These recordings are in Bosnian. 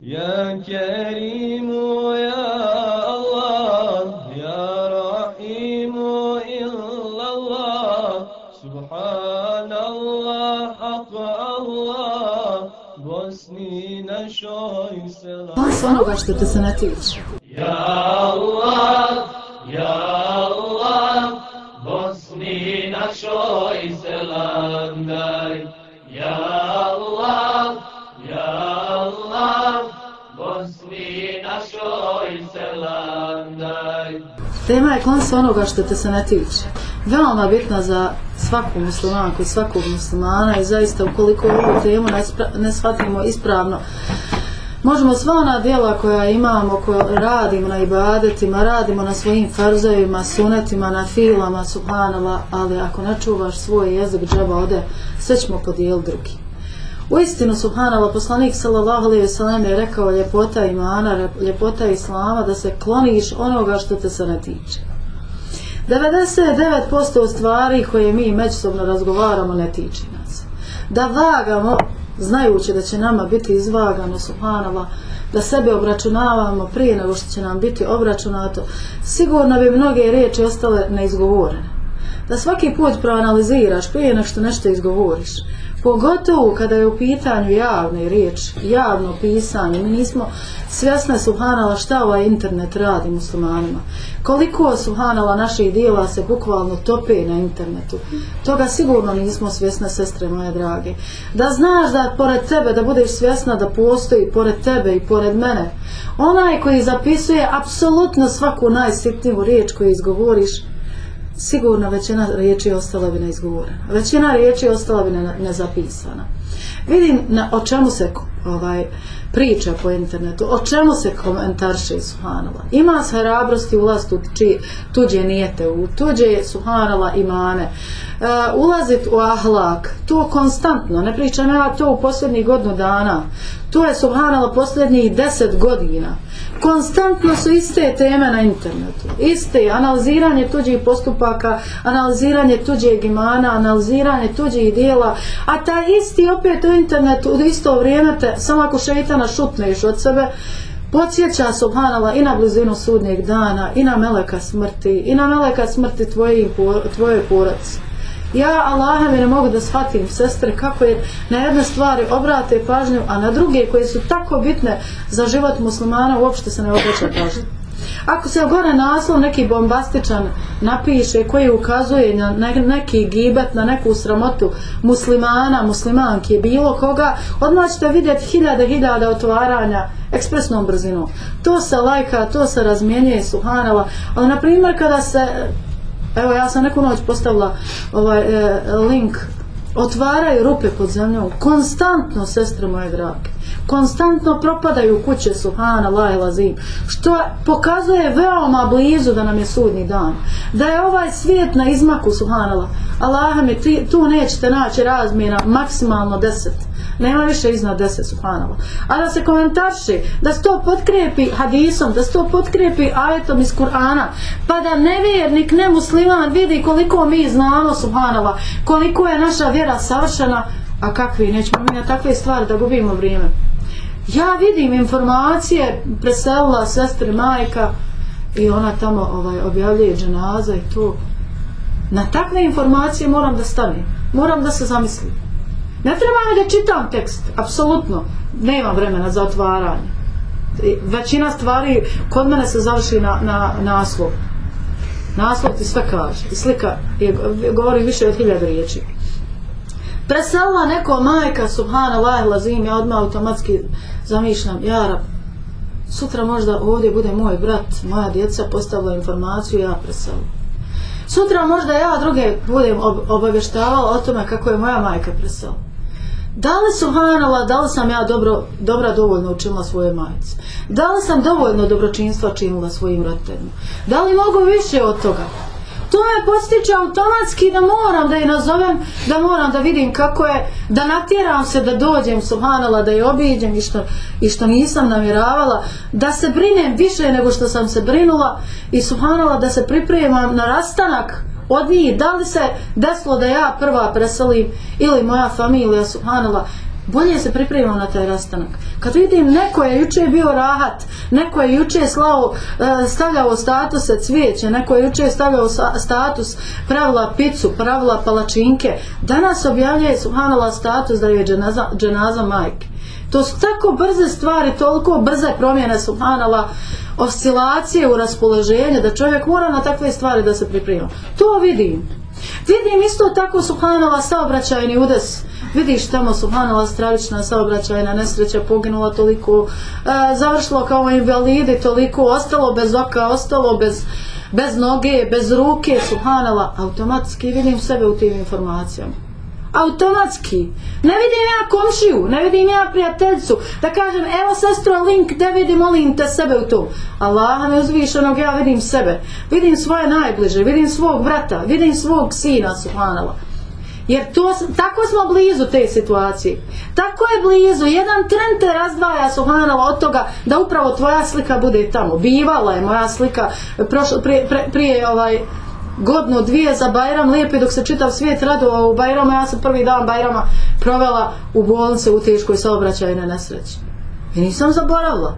Ya Kerim ya Allah ya Rahim illallah. Subhanallah hak Allah. Bosnina şoy selam. Sonra başladı sanat ilir. Tema je konca onoga što te se ne tiče. Veoma bitna za svaku muslimanku i svakog muslimana i zaista ukoliko ovu temu ne, spra- ne shvatimo ispravno, možemo sva ona djela koja imamo, koja radimo na ibadetima, radimo na svojim farzovima, sunetima, na filama, subhanala, ali ako ne čuvaš svoj jezik džaba ode, sve ćemo podijeliti drugi. U istinu, subhanallah, poslanik sallallahu alaihi wasallam je rekao ljepota imana, ljepota islama, da se kloniš onoga što te se ne tiče. 99% stvari koje mi međusobno razgovaramo ne tiče nas. Da vagamo, znajući da će nama biti izvagano, subhanallah, da sebe obračunavamo prije nego što će nam biti obračunato, sigurno bi mnoge riječi ostale neizgovorene. Da svaki put proanaliziraš prije nego što nešto izgovoriš. Pogotovo kada je u pitanju javne riječ, javno pisanje. Mi nismo svjesne Suhanala šta ovaj internet radi muslimanima. Koliko Suhanala naših dijela se bukvalno tope na internetu. Toga sigurno nismo svjesne, sestre moje drage. Da znaš da pored tebe, da budeš svjesna da postoji pored tebe i pored mene, onaj koji zapisuje apsolutno svaku najsitniju riječ koju izgovoriš, sigurno većina riječi ostala bi neizgovorena. Većina riječi ostala bi ne, nezapisana. Vidim na, o čemu se ovaj priča po internetu, o čemu se komentarše Suhanala. Ima se hrabrosti ulaziti u či, tuđe nijete, u tuđe Suhanala imane, E, ulaziti u ahlak, to konstantno, ne pričam ja to u posljednjih godinu dana, to je Subhanala posljednjih deset godina. Konstantno su iste teme na internetu. Iste, analiziranje tuđih postupaka, analiziranje tuđeg imana, analiziranje tuđih dijela, a ta isti opet u internetu u isto vrijeme te, samo ako šeitana šutneš od sebe, podsjeća subhanala i na blizinu sudnjeg dana, i na meleka smrti, i na meleka smrti tvoje, tvoje porodce. Ja Allaha me ne mogu da shvatim sestre kako je na jedne stvari obrate pažnju, a na druge koje su tako bitne za život muslimana uopšte se ne obraća pažnju. Ako se gore naslov neki bombastičan napiše koji ukazuje na neki gibet, na neku sramotu muslimana, muslimanke, bilo koga, odmah ćete vidjeti hiljade, hiljade otvaranja ekspresnom brzinom. To se lajka, to se razmjenjuje, suhanala, ali na primjer kada se Evo ja sam neku noć postavila ovaj e, link. Otvaraju rupe pod zemljom. Konstantno sestre moje drage konstantno propadaju kuće Suhana, Lajla, Zim, što pokazuje veoma blizu da nam je sudni dan. Da je ovaj svijet na izmaku Suhanala, Allah mi ti, tu nećete naći razmjena maksimalno deset nema više iznad deset Subhanallah. A da se komentarši da se to potkrijepi hadisom da se to potkrijepi ajetom iz Kur'ana pa da nevjernik nemusliman vidi koliko mi znamo Subhanallah koliko je naša vjera savršena a kakvi nećemo mi na takve stvari da gubimo vrijeme. Ja vidim informacije preselila sestre majka i ona tamo ovaj objavljuje dženaza i to. Na takve informacije moram da stanem moram da se zamislim ne treba mi da čitam tekst apsolutno. Nema vremena za otvaranje. Većina stvari kod mene se završi na, na naslov. Naslov ti sve kaže. Slika je, govori više od hiljada riječi. Preselila neko majka subhanallah lazim ja odmah automatski zamišljam ja sutra možda ovdje bude moj brat moja djeca postavila informaciju ja preselila sutra možda ja druge budem obavještavala o tome kako je moja majka preselila. Da li subhanallah, da li sam ja dobro, dobra dovoljno učinila svoje majice? Da li sam dovoljno dobročinstva činila svojim roditeljima? Da li mogu više od toga? to me postiče automatski da moram da je nazovem, da moram da vidim kako je, da natjeram se da dođem subhanala, da je obiđem i što, i što nisam namjeravala, da se brinem više nego što sam se brinula i subhanala da se pripremam na rastanak od njih, da li se desilo da ja prva preselim ili moja familija subhanala, bolje se pripremam na taj rastanak. Kad vidim neko je juče bio rahat, neko je juče slao, e, stavljao statuse cvijeće, neko je juče stavljao status pravila picu, pravila palačinke, danas objavljaju subhanala status da je dženaza, dženaza majke. To su tako brze stvari, toliko brze promjene subhanala, oscilacije u raspoloženju, da čovjek mora na takve stvari da se priprema. To vidim. Vidim isto tako subhanala saobraćajni udes. Vidiš tamo subhanala stravična saobraćajna nesreća poginula toliko, e, završilo kao invalidi toliko, ostalo bez oka, ostalo bez, bez noge, bez ruke, subhanala. Automatski vidim sebe u tim informacijama automatski. Ne vidim ja komšiju, ne vidim ja prijateljicu, da kažem, evo sestro link, da vidim, molim te sebe u to. Allah me uzvišenog, ja vidim sebe. Vidim svoje najbliže, vidim svog brata, vidim svog sina, subhanala. Jer to, tako smo blizu te situacije. Tako je blizu. Jedan tren te razdvaja, Suhanala, od toga da upravo tvoja slika bude tamo. Bivala je moja slika prošlo, prije, prije, prije ovaj, godno dvije za Bajram lijepi dok se čitav svijet radovao u Bajrama ja sam prvi dan Bajrama provela u bolnice u teškoj saobraćajnoj nesreći. I nisam zaboravila.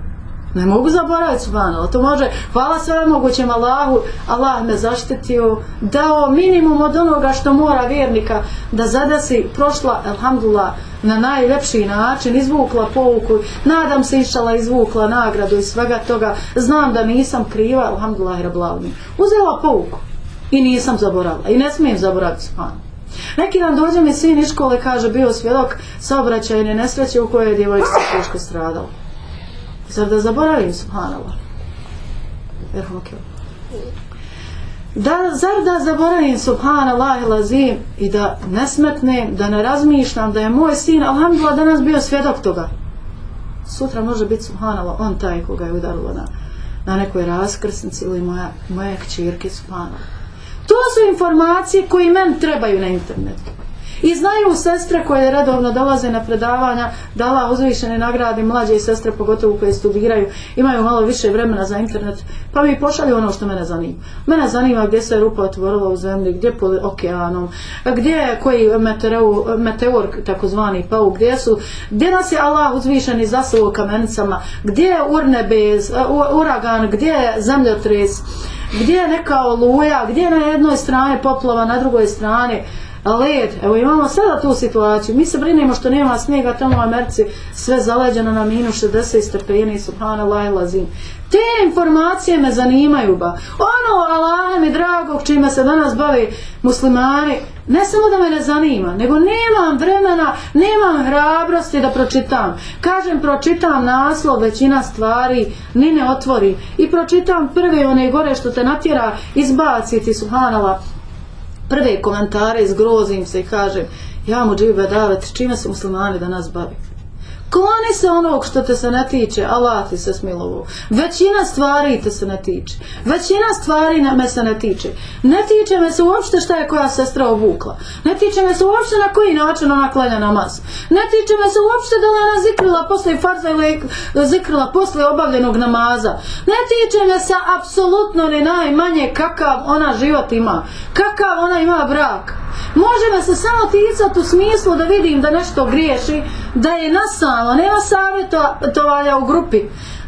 Ne mogu zaboraviti subhano to može hvala sve mogućem Allahu. Allah me zaštitio dao minimum od onoga što mora vjernika da zadesi, prošla alhamdulillah na najlepši način izvukla pouku. Nadam se išala izvukla nagradu i svega toga. Znam da nisam kriva alhamdulillah uzela pouku i nisam zaboravila i ne smijem zaboraviti Subhana. Neki dan dođe mi sin iz škole, kaže, bio svjedok saobraćajne nesreće u kojoj je djevojčica teško stradala. Zar da zaboravim, subhanallah? Da, zar da zaboravim, subhanallah, lazim, i da ne smetnem, da ne razmišljam, da je moj sin, alhamdulillah, danas bio svjedok toga. Sutra može biti, subhanallah, on taj koga je udarilo na, na nekoj raskrsnici ili moja, moje kćirke, subhanallah. To su informacije koje men trebaju na internetu. I znaju sestre koje redovno dolaze na predavanja, dala uzvišene nagrade mlađe sestre, pogotovo koje studiraju, imaju malo više vremena za internet, pa mi pošalju ono što mene zanima. Mene zanima gdje se rupa otvorila u zemlji, gdje pod okeanom, gdje je koji meteor, meteor takozvani pao, gdje su, gdje nas je Allah uzvišeni zasuo kamenicama, gdje je urnebez, uragan, gdje je zemljotres, gdje je neka oluja, gdje je na jednoj strani poplava, na drugoj strani? Led. Evo imamo sada tu situaciju. Mi se brinemo što nema snijega tamo u Americi, sve zaleđeno na minus 60 stepeni, subhanallah lazim. Te informacije me zanimaju ba. Ono, Allah mi dragog, čime se danas bavi muslimani, ne samo da me ne zanima, nego nemam vremena, nemam hrabrosti da pročitam. Kažem, pročitam naslov, većina stvari, ni ne otvori. I pročitam prve one gore što te natjera izbaciti, subhanala, prve komentare, zgrozim se i kažem, ja mu džibe davet, čime se muslimani danas bavi? Kloni se onog što te se ne tiče, Allah ti se smilovo. Većina stvari te se ne tiče. Većina stvari na me se ne tiče. Ne tiče me se uopšte šta je koja sestra obukla. Ne tiče me se uopšte na koji način ona klanja namaz. Ne tiče me se uopšte da li ona zikrila posle farza ili zikrila posle obavljenog namaza. Ne tiče me se apsolutno ni najmanje kakav ona život ima. Kakav ona ima brak. Može me se samo ticati u smislu da vidim da nešto griješi, da je nasalo, nema savjetovanja u grupi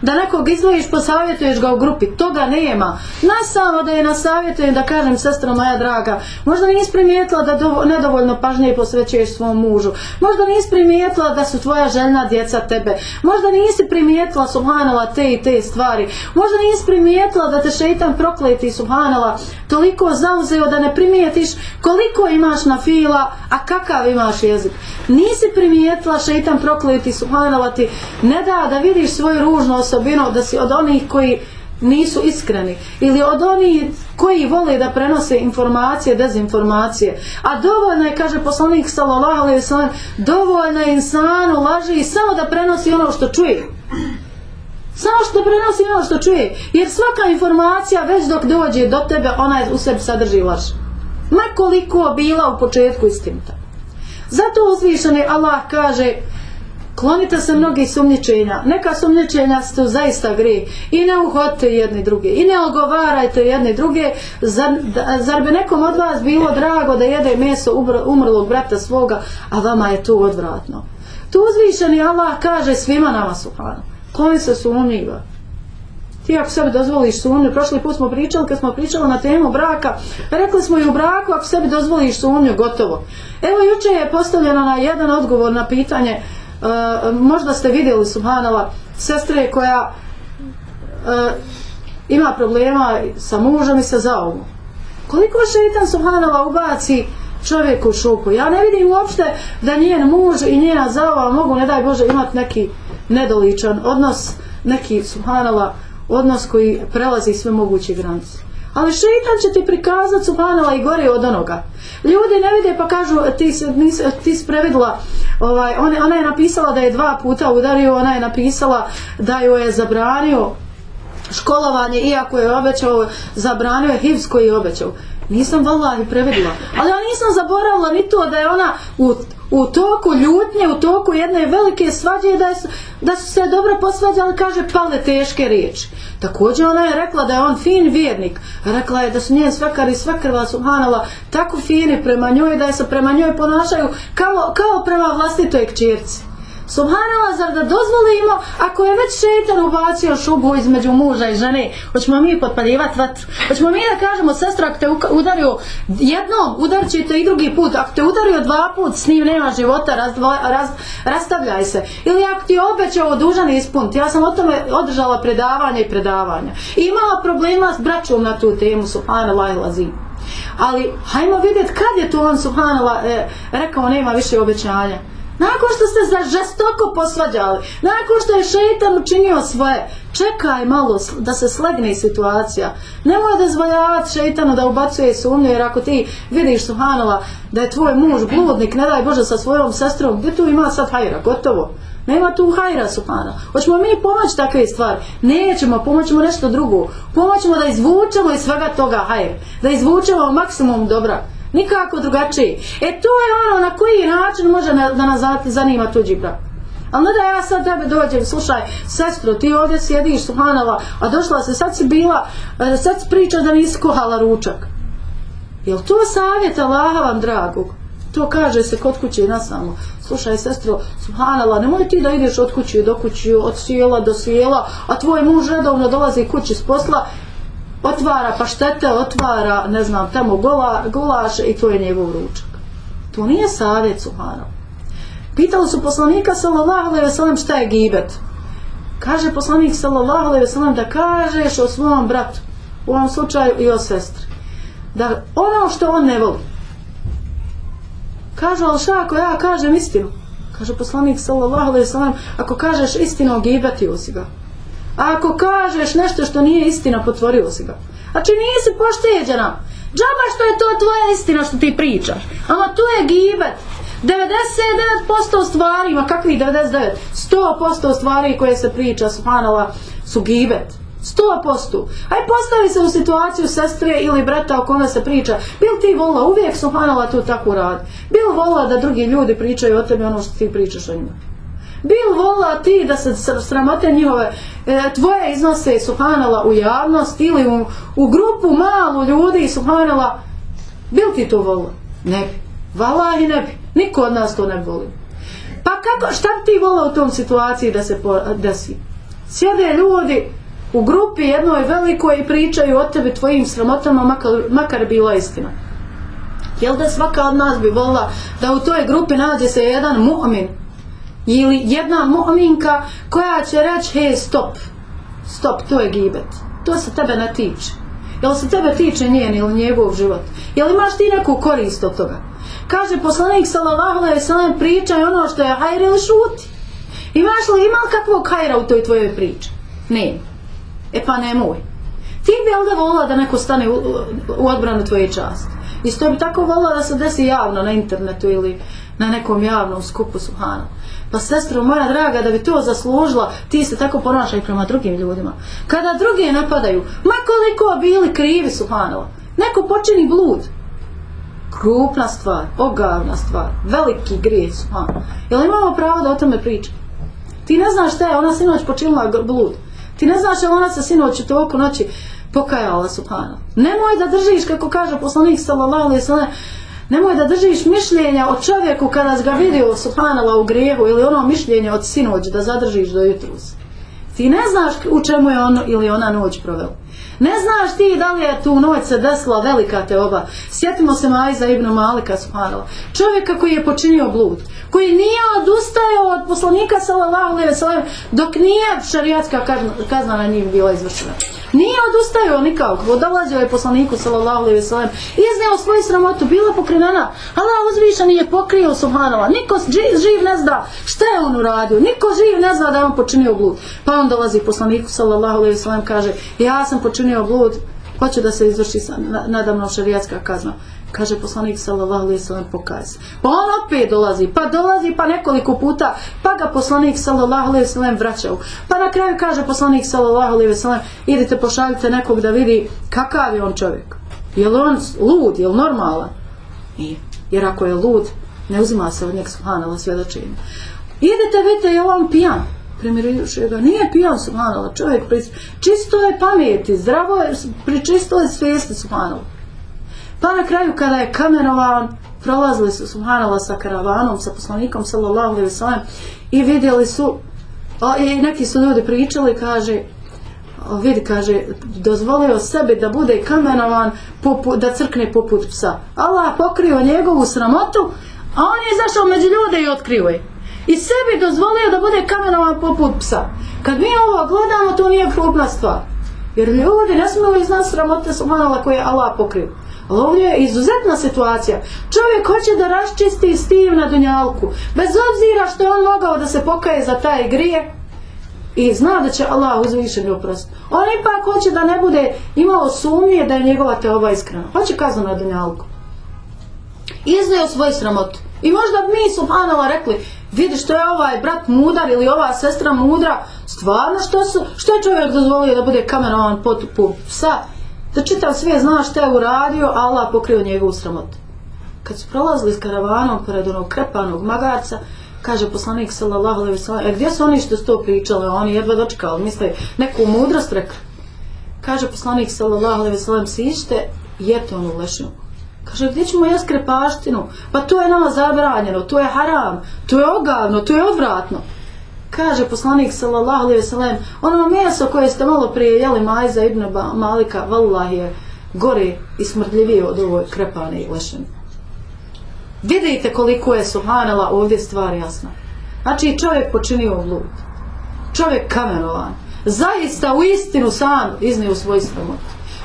da nekog izvojiš, posavjetuješ ga u grupi. Toga nema. Na samo da je na savjetujem da kažem, sestra moja draga, možda nisi primijetila da do, nedovoljno pažnje posvećuješ svom mužu. Možda nisi primijetila da su tvoja željna djeca tebe. Možda nisi primijetila, subhanala, te i te stvari. Možda nisi primijetila da te šeitan prokleti, subhanala, toliko zauzeo da ne primijetiš koliko imaš na fila, a kakav imaš jezik. Nisi primijetila šeitan prokleti, subhanala, ti ne da da vidiš svoju ružnost, osobinu da si od onih koji nisu iskreni ili od onih koji vole da prenose informacije, dezinformacije. A dovoljno je, kaže poslanik sallallahu alejhi ve sellem, dovoljno je insanu laži samo da prenosi ono što čuje. Samo što prenosi ono što čuje. Jer svaka informacija već dok dođe do tebe, ona je u sebi sadrži laž. Makoliko bila u početku istinita. Zato uzvišeni Allah kaže Klonite se mnogih sumnjičenja. Neka sumnjičenja su zaista gri. I ne uhodite jedni druge. I ne ogovarajte jedni druge. Zar, da, zar bi nekom od vas bilo drago da jede meso umrlog brata svoga, a vama je to odvratno? Tu uzvišeni Allah kaže svima nama suhano. Kome se sumnjiva? Ti ako sebi dozvoliš sumnju, prošli put smo pričali, kad smo pričali na temu braka, rekli smo i u braku, ako sebi dozvoliš sumnju, gotovo. Evo juče je postavljeno na jedan odgovor na pitanje, uh, Eh, možda ste vidjeli subhanala, sestre koja eh, ima problema sa mužem i sa zaumom. Koliko šeitan subhanala ubaci čovjeku u šupu? Ja ne vidim uopšte da njen muž i njena zaova mogu, ne daj Bože, imati neki nedoličan odnos, neki subhanala odnos koji prelazi sve moguće granice. Ali šeitan će ti prikazati subhanala i gore od onoga. Ljudi ne vide pa kažu ti, nis, ti si ovaj, ona, ona je napisala da je dva puta udario, ona je napisala da ju je zabranio školovanje, iako je obećao, zabranio je hivs koji je obećao. Nisam vallahi prevedila. Ali ja nisam zaboravila ni to da je ona u, u toku ljutnje, u toku jedne velike svađe, da, je, da su se dobro posvađali, kaže, pale teške riječi. Također ona je rekla da je on fin vjernik. Rekla je da su njen svakar i svekrva subhanala tako fini prema njoj, da je se prema njoj ponašaju kao, kao prema vlastitoj kćerci. Subhanala, zar da dozvolimo, ako je već šetan ubacio šubu između muža i žene, hoćemo mi potpaljivati vatru. Hoćemo mi da kažemo, sestra, ako te udario jednom, udarit će te i drugi put. Ako te udario dva put, s njim nema života, razdvo, raz, rastavljaj se. Ili ako ti obećao dužan ispunt. Ja sam o tome održala predavanje i predavanja. I imala problema s braćom na tu temu, subhanala i lazim. Ali, hajmo vidjeti kad je to on, subhanala, e, rekao, nema više obećanja. Nakon što ste se žestoko posvađali, nakon što je šeitan učinio svoje, čekaj malo da se slegne situacija. Nemoj da zvoljavati šeitanu da ubacuje sumnje, jer ako ti vidiš Suhanova da je tvoj muž bludnik, ne daj Bože sa svojom sestrom, gdje tu ima sad hajra, gotovo. Nema tu hajra, Subhana. Hoćemo mi pomoći takve stvari? Nećemo, pomoćemo nešto drugo. Pomoćemo da izvučemo iz svega toga hajra. Da izvučemo maksimum dobra. Nikako drugačije. E to je ono na koji način može da nas zanima tuđi brak. Ali ne da ja sad tebe dođem, slušaj, sestro, ti ovdje sjediš, Subhanala, a došla se, sad si bila, e, sad si priča da nisi kuhala ručak. Jel to savjet Allaha vam dragog? To kaže se kod kuće na samo. Slušaj, sestro, Subhanala, nemoj ti da ideš od kuće do kuće, od sjela do sjela, a tvoj muž redovno dolazi kući s posla otvara paštete, otvara, ne znam, tamo gola, gulaš i to je njegov ručak. To nije savjet, suhano. Pitali su poslanika, sallallahu alaihi sellem šta je gibet? Kaže poslanik, sallallahu alaihi sellem da kažeš o svom bratu, u ovom slučaju i o sestri, da ono što on ne voli, kaže, ali šta ako ja kažem istinu? Kaže poslanik, sallallahu alaihi sellem, ako kažeš istinu, gibeti si ga. A ako kažeš nešto što nije istina, potvorio si ga. Znači nisi pošteđena. Džaba što je to tvoja istina što ti pričaš. Ama tu je gibet. 99% stvari, ma kakvi 99? 100% stvari koje se priča, subhanala, su gibet. 100%. Aj postavi se u situaciju sestre ili brata o kome se priča. Bil ti vola, uvijek subhanala tu tako radi. Bil vola da drugi ljudi pričaju o tebi ono što ti pričaš o njima bil vola ti da se sramote njihove e, tvoje iznose subhanala u javnost ili u, u grupu malu ljudi subhanala? Bil ti to vola? ne bi. Vala i ne bi. Niko od nas to ne voli pa kako, šta bi ti vola u tom situaciji da se desi sjede ljudi u grupi jednoj velikoj i pričaju o tebi tvojim sramotama makar, makar bila istina. Jel da svaka od nas bi volila da u toj grupi nađe se jedan mu'min? Ili jedna mu'minka koja će reći hej stop. Stop to je gibet. To se tebe ne tiče. Jel se tebe tiče njen ili njegov život? Jel imaš ti neku korist od toga? Kaže poslanik sallallahu alaihi sallam pričaj ono što je hajr ili šuti imaš li imal kakvog hajra u toj tvojoj priči? Ne e pa nemoj. Ti bi onda volila da neko stane u, u odbranu tvoje časti. Isto bi tako volila da se desi javno na internetu ili na nekom javnom skupu subhana. Pa sestro moja draga, da bi to zaslužila, ti se tako ponašaj prema drugim ljudima. Kada drugi napadaju, ma koliko bili krivi su Hanova, neko počini blud. Krupna stvar, ogavna stvar, veliki grijeh su Hanova. Jel imamo pravo da o tome pričam? Ti ne znaš šta je ona sinoć počinila blud. Ti ne znaš je ona se sinoć u toku noći pokajala Subhana. Nemoj da držiš, kako kaže poslanik sallallahu alaihi sallam, Nemoj da držiš mišljenja o čovjeku kada ga vidio subhanala u grijehu ili ono mišljenje od sinoć da zadržiš do jutrus. Ti ne znaš u čemu je on ili ona noć provela. Ne znaš ti da li je tu noć se desila velika teoba. Sjetimo se Majza ibn Malika subhanala. Čovjeka koji je počinio blud. Koji nije odustajao od poslanika sallallahu alaihi ve dok nije šerijatska kazna na njim bila izvršena. Nije odustajao nikako. Dolazio je poslaniku sallallahu alejhi ve sellem. Izneo svoju sramotu, bila pokrivena. Allah uzvišen je pokrio subhanallah. Niko živ ne zna šta je on uradio. Niko živ ne zna da je on počinio blud. Pa on dolazi poslaniku sallallahu alejhi ve sellem kaže: "Ja sam počinio blud, hoće da se izvrši nadamno šerijatska kazna." Kaže poslanik sallallahu alejhi ve sellem pokaj se. Pa on opet dolazi, pa dolazi pa nekoliko puta, pa ga poslanik sallallahu alejhi ve sellem vraćao. Pa na kraju kaže poslanik sallallahu alejhi ve sellem idite pošaljite nekog da vidi kakav je on čovjek. Je li on lud, je li normalan? Nije. Jer ako je lud, ne uzima se od njeg subhanallah svjedočenje. Idete vidite je on pijan. Primirujući ga, nije pijan subhanallah, čovjek pri, čisto je pameti, zdravo je, pričisto je svijesti subhanallah. Pa na kraju kada je kamerovan, prolazili su subhanallah sa karavanom, sa poslanikom sallallahu alaihi wasallam i vidjeli su, o, i neki su ljudi pričali, kaže, o, vidi, kaže, dozvolio sebi da bude kamenovan, popu, da crkne poput psa. Allah pokrio njegovu sramotu, a on je izašao među ljude i otkrio je. I sebi dozvolio da bude kamenovan poput psa. Kad mi ovo gledamo, to nije krupna stvar. Jer ljudi ne smiju iznad sramote subhanallah koje Allah pokrio. Ali ovdje je izuzetna situacija. Čovjek hoće da raščisti stiv na dunjalku. Bez obzira što on mogao da se pokaje za taj grije i zna da će Allah uzvišeni oprost. On ipak hoće da ne bude imao sumnje da je njegova te ova iskrena. Hoće kaznu na dunjalku. Iznio svoj sramot. I možda mi subhanala rekli, vidi što je ovaj brat mudar ili ova sestra mudra, stvarno što, su, što je čovjek dozvolio da bude kameraman pod pup psa, da čitav svijet zna šta je uradio, Allah pokrio njegovu sramotu. Kad su prolazili s karavanom pored onog krepanog magarca, kaže poslanik sallallahu alejhi ve sellem, e, gdje su oni što su pričali? Oni jedva dočekali, misle neku mudrost rekli. Kaže poslanik sallallahu alejhi ve sellem, sište jete onu lešinu. Kaže, gdje ćemo jes krepaštinu? Pa to je nama zabranjeno, to je haram, to je ogavno, to je odvratno kaže poslanik sallallahu alejhi ve sellem ono meso koje ste malo prije jeli majza ibn Malika vallahi je gore i smrdljivije od ovoj krepane i lešene. Vidite koliko je suhanala ovdje stvar jasna znači čovjek počinio blud. Čovjek kamenovan. Zaista u istinu sam iznio svoj sramot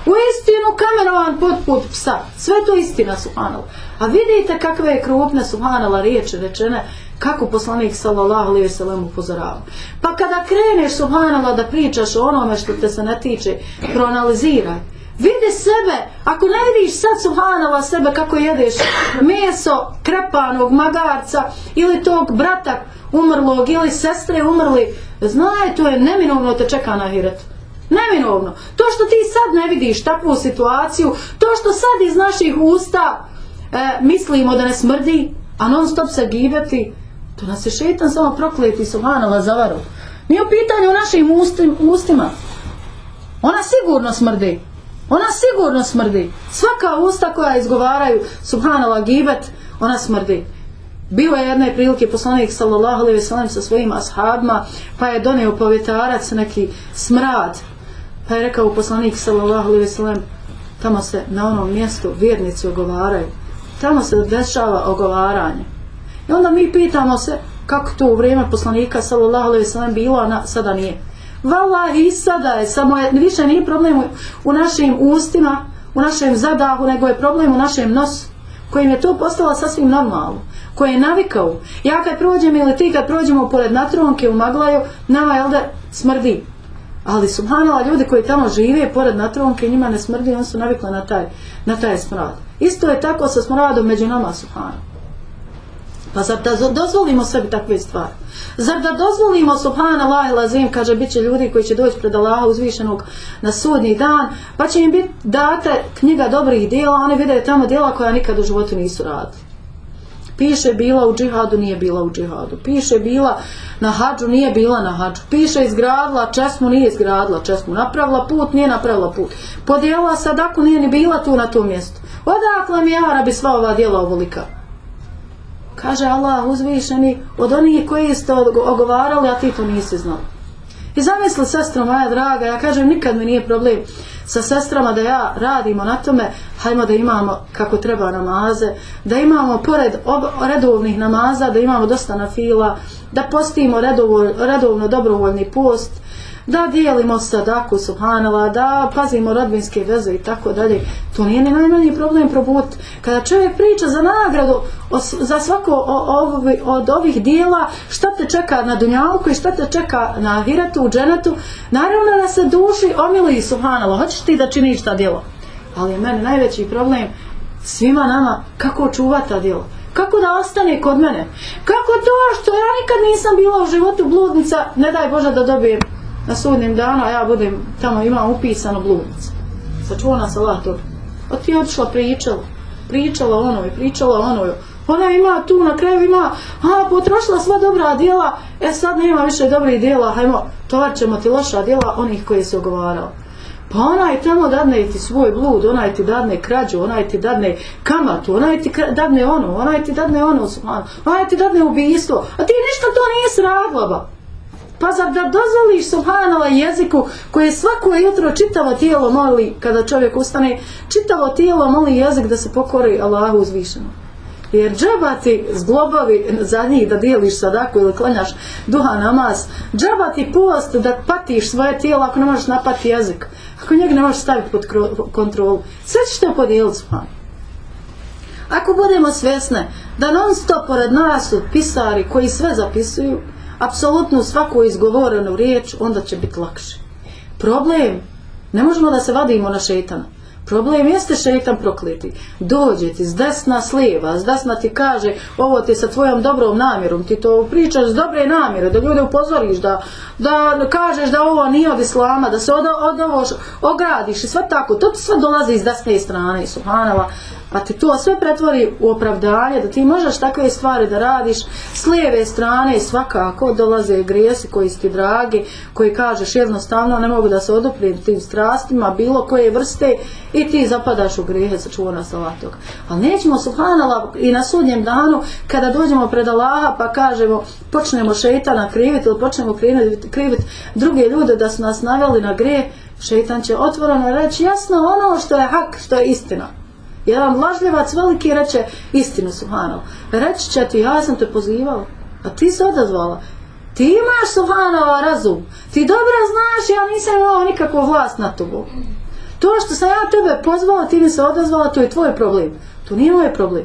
u istinu kamenovan potput psa. Sve to istina suhanala. a vidite kakve je krupne suhanala riječi rečene kako poslanik sallallahu alejhi ve sellem upozorava. Pa kada kreneš subhanallah da pričaš o onome što te se ne tiče, proanaliziraj. Vidi sebe, ako ne vidiš sad subhanallah sebe kako jedeš meso krepanog magarca ili tog brata umrlog ili sestre umrli, znaj to je neminovno te čeka na hiret. Neminovno. To što ti sad ne vidiš takvu situaciju, to što sad iz naših usta e, mislimo da ne smrdi, a non stop se gibeti, To nas je šetan samo prokleti subhanala zavaru. Nije u pitanju našim ustim, ustima. Ona sigurno smrdi. Ona sigurno smrdi. Svaka usta koja izgovaraju subhanala gibet, ona smrdi. Bilo je jedne prilike poslanik sallallahu alejhi ve sellem sa svojim ashabima, pa je donio povjetarac neki smrad. Pa je rekao poslanik sallallahu alejhi ve sellem tamo se na onom mjestu vjernici ogovaraju. Tamo se dešava ogovaranje. I onda mi pitamo se kako to u vrijeme poslanika sallallahu alejhi ve sellem bilo, a sada nije. Vala i sada je, samo je, više nije problem u našim ustima, u našem zadahu, nego je problem u našem nosu, kojim je to postalo sasvim normalno, koje je navikao. Ja kad prođem ili ti kad prođemo pored natronke u Maglaju, nama je da smrdi. Ali subhanala ljudi koji tamo žive pored natronke, njima ne smrdi, oni su navikli na taj, na taj smrad. Isto je tako sa smradom među nama subhanala. Pa zar da dozvolimo sebi takve stvari? Zar da dozvolimo subhanallah lazim, kaže, bit će ljudi koji će doći pred Allaha uzvišenog na sudnji dan, pa će im biti date knjiga dobrih dijela, oni vide tamo dijela koja nikad u životu nisu radili. Piše bila u džihadu, nije bila u džihadu. Piše bila na hađu, nije bila na hađu. Piše izgradila česmu, nije izgradila česmu. Napravila put, nije napravila put. Podijela sadaku, nije ni bila tu na tom mjestu. Odakle mi je Arabi sva ova djela ovolika? Kaže Allah uzvišeni od onih koji ste ogovarali, a ti to nisi znali. I zamisli sestro moja draga, ja kažem nikad mi nije problem sa sestrama da ja radimo na tome, hajmo da imamo kako treba namaze, da imamo pored ob, redovnih namaza, da imamo dosta na fila, da postimo redovno, redovno dobrovoljni post, da dijelimo sadaku subhanala, da pazimo rodbinske veze i tako dalje. To nije ni najmanji problem probut. Kada čovjek priča za nagradu o, za svako o, o, od ovih dijela, šta te čeka na dunjalku i šta te čeka na ahiratu, u dženetu, naravno da se duši omili subhanala. Hoćeš ti da činiš ta dijela? Ali je meni najveći problem svima nama kako očuvati ta dijela. Kako da ostane kod mene? Kako to što ja nikad nisam bila u životu bludnica, ne daj Bože da dobijem na sudnjem danu, a ja budem tamo imam upisano bludnicu. Sačuo nas Allah to. A ti je odšla pričala. Pričala ono i pričala ono. Ona ima tu na kraju ima, a potrošila sva dobra djela, e sad nema više dobrih djela, hajmo, tovar ćemo ti loša djela onih koji se ogovarao. Pa onaj tamo dadne ti svoj blud, onaj ti dadne krađu, onaj ti dadne kamatu, onaj ti dadne ono, onaj ti dadne ono, onaj ti dadne ubijstvo, a ti ništa to nije sradila, ba. Pa zar da dozvoliš subhanala jeziku koje svako jutro čitavo tijelo moli kada čovjek ustane, čitavo tijelo moli jezik da se pokori Allahu uzvišeno. Jer džaba ti zglobovi za njih da dijeliš sadaku ili klanjaš duha namaz, džaba ti post da patiš svoje tijelo ako ne možeš napati jezik, ako njega ne možeš staviti pod kontrolu. Sve ćeš te podijeliti subhanala. Ako budemo svjesne da non stop pored nas su pisari koji sve zapisuju, apsolutno svaku izgovorenu riječ, onda će biti lakše. Problem, ne možemo da se vadimo na šetana. Problem jeste šeitan prokleti. Dođe ti s desna s lijeva, s desna ti kaže ovo ti sa tvojom dobrom namjerom, ti to pričaš s dobre namjere, da ljude upozoriš, da, da kažeš da ovo nije od islama, da se od, od ovo ogradiš i sve tako. To ti sve dolazi iz desne strane, subhanala pa ti to sve pretvori u opravdanje da ti možeš takve stvari da radiš s lijeve strane svakako dolaze grijesi koji su ti dragi koji kažeš jednostavno ne mogu da se oduprijem tim strastima bilo koje vrste i ti zapadaš u grijehe sa čuvana salatog. Ali nećemo subhanala i na sudnjem danu kada dođemo pred Allaha pa kažemo počnemo šeitana kriviti ili počnemo kriviti, kriviti druge ljude da su nas naveli na grije šeitan će otvoreno reći jasno ono što je hak što je istina. Jedan lažljivac veliki reče istinu, subhanal. Reći će ti, ja sam te pozivao. A ti se odazvala. Ti imaš, subhanal, razum. Ti dobro znaš, ja nisam imao nikakvu vlast na tobu. To što sam ja tebe pozvala, ti mi se odazvala, to je tvoj problem. To nije moj problem.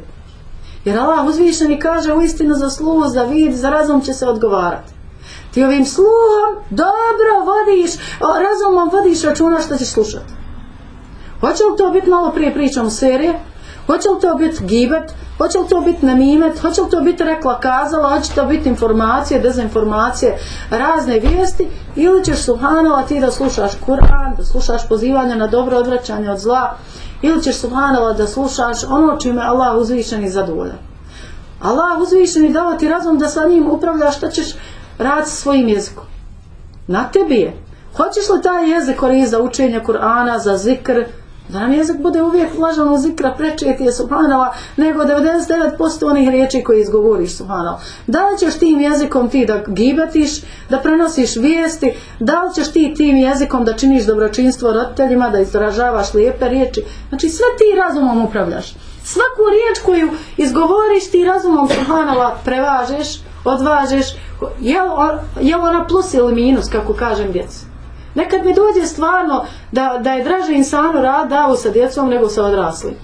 Jer Allah uzvišeni kaže u istinu za sluh, za vid, za razum će se odgovarati. Ti ovim sluhom dobro vodiš, razumom vodiš računa što ćeš slušati. Hoće li to biti malo prije pričam serije? Hoće li to biti gibet? Hoće li to biti namimet? Hoće li to biti rekla kazala? Hoće to biti informacije, dezinformacije, razne vijesti? Ili ćeš subhanala ti da slušaš Kur'an, da slušaš pozivanje na dobro odvraćanje od zla? Ili ćeš subhanala da slušaš ono čime Allah uzvišen i zadovoljan? Allah uzvišen i dao ti razum da sa njim upravljaš šta ćeš raditi svojim jezikom. Na tebi je. Hoćeš li taj jezik koristiti za učenje Kur'ana, za zikr, Da nam jezik bude uvijek vlažano zikra prečeti je subhanala nego 99% onih riječi koje izgovoriš subhanala. Da li ćeš tim jezikom ti da gibetiš, da prenosiš vijesti, da li ćeš ti tim jezikom da činiš dobročinstvo roditeljima, da izražavaš lijepe riječi. Znači sve ti razumom upravljaš. Svaku riječ koju izgovoriš ti razumom subhanala prevažeš, odvažeš. Je li ona plus ili minus kako kažem djeci? Nekad mi dođe stvarno da, da je draže insanu rad davu sa djecom nego sa odraslim.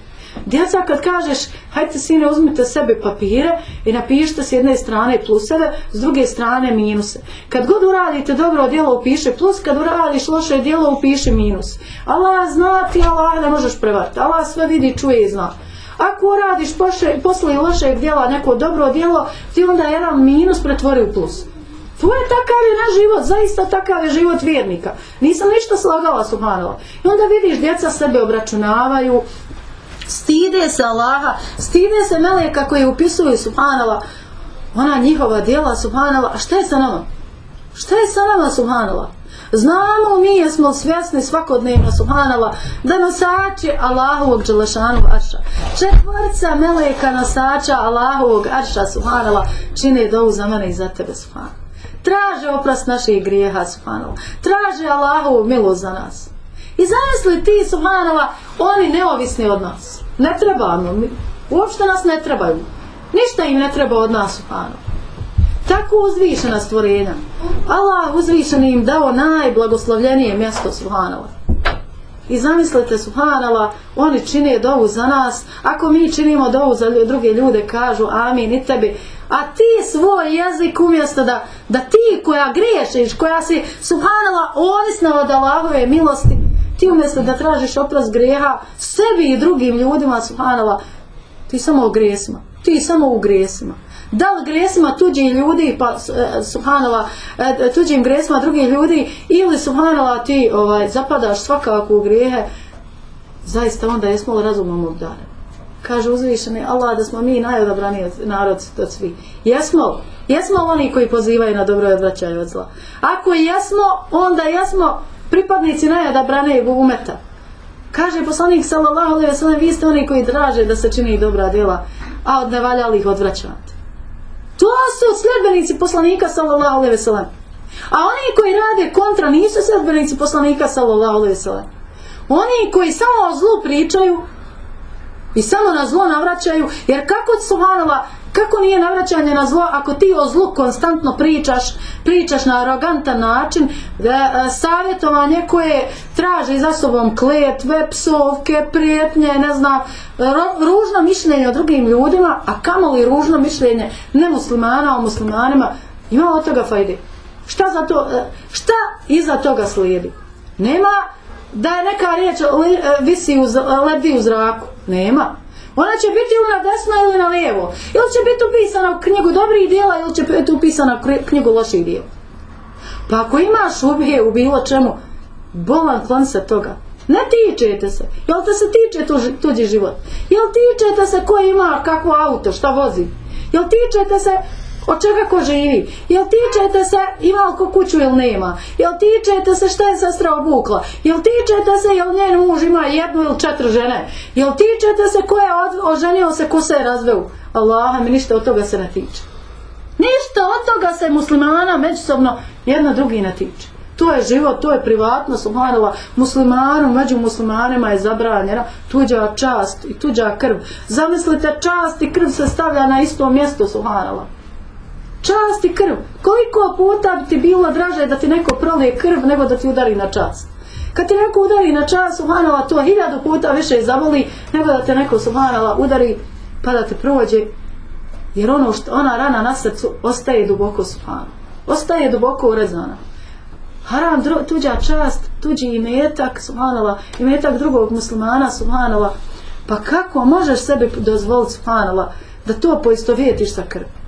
Djeca kad kažeš, hajte sine uzmite sebe papire i napišite s jedne strane pluseve, s druge strane minuse. Kad god uradite dobro djelo upiše plus, kad uradiš loše djelo upiše minus. Allah zna ti, Allah ne možeš prevariti. Allah sve vidi, čuje i zna. Ako uradiš poše, posle lošeg djela neko dobro djelo, ti onda jedan minus pretvori u plus. To je takav je naš život, zaista takav je život vjernika. Nisam ništa slagala, subhanala. I onda vidiš, djeca sebe obračunavaju, stide se Allaha, stide se meleka koji upisuju, subhanala, ona njihova djela, subhanala, a šta je sa nama? Šta je sa nama, subhanala? Znamo mi jesmo svjesni svakodnevno, subhanala, da nosači Allahovog Đelešanog arša, četvorca meleka nosača Allahovog arša, subhanala, čine dovu za mene i za tebe, subhanala. Traže oprost naših grijeha, subhanala. Traže Allahovu milost za nas. I zamisli ti, subhanala, oni neovisni od nas. Ne trebamo, ono, mi, uopšte nas ne trebaju. Ništa im ne treba od nas, subhanala tako uzvišena stvorenja. Allah uzvišen im dao najblagoslovljenije mjesto Subhanala. I zamislite Subhanala, oni čine dovu za nas, ako mi činimo dovu za druge ljude, kažu amin i tebi, a ti svoj jezik umjesto da, da ti koja griješiš, koja si Subhanala ovisna od Allahove milosti, ti umjesto da tražiš oprost grijeha sebi i drugim ljudima Subhanala, ti samo u grijesima, ti samo u grijesima da li gresima tuđi ljudi pa e, subhanala e, tuđim gresima drugih ljudi ili subhanala ti ovaj zapadaš svakako u grijehe zaista onda jesmo li razumom obdare kaže uzvišeni Allah da smo mi najodabraniji narod od svi jesmo jesmo oni koji pozivaju na dobro i odvraćaju od zla. Ako jesmo onda jesmo pripadnici najodabranijeg umeta. Kaže poslanik sallallahu alejhi ve sellem vi ste oni koji traže da se čini dobra djela a od nevaljalih odvraćate. To su sljedbenici poslanika sallallahu alejhi ve sellem. A oni koji rade kontra nisu sljedbenici poslanika sallallahu alejhi ve sellem. Oni koji samo o zlu pričaju i samo na zlo navraćaju, jer kako subhanallah Kako nije navraćanje na zlo ako ti o zlu konstantno pričaš, pričaš na arogantan način, da, e, savjetovanje koje traži za sobom kletve, psovke, prijetnje, ne znam, ružno mišljenje o drugim ljudima, a kamoli ružno mišljenje nemuslimana o muslimanima, ima od toga fajde. Šta za to, e, šta iza toga slijedi? Nema da je neka riječ li, e, visi uz, ledi u zraku. Nema. Ona će biti na desno ili na lijevo. Ili će biti upisana u knjigu dobrih dijela ili će biti upisana u knjigu loših dijela. Pa ako imaš ubije u bilo čemu, bolan klon se toga. Ne tičete se. Jel te se tiče tuži, tuđi život? Jel tičete se ko ima kakvo auto, šta vozi? Jel tičete se od čega ko živi? Jel tičete se ima li ko kuću ili nema? Jel tičete se šta je sestra obukla? Jel tičete se jel njen muž ima jednu ili četiri žene? Jel tičete se ko je od, oženio se ko se je razveo? Allah mi ništa od toga se ne tiče. Ništa od toga se muslimana međusobno jedno drugi ne tiče. To je život, to je privatno, subhanala, muslimanu, među muslimanima je zabranjena tuđa čast i tuđa krv. Zamislite, čast i krv se stavlja na isto mjesto, subhanala čast i krv. Koliko puta bi ti bilo draže da ti neko prolije krv nego da ti udari na čast? Kad ti neko udari na čast, subhanala, to hiljadu puta više zavoli nego da te neko subhanala udari pa da te prođe. Jer ono što ona rana na srcu ostaje duboko subhanala. Ostaje duboko urezana. Haram dru, tuđa čast, tuđi imetak, subhanala, imetak drugog muslimana, subhanala. Pa kako možeš sebi dozvoliti, subhanala, da to poistovjetiš sa krvom?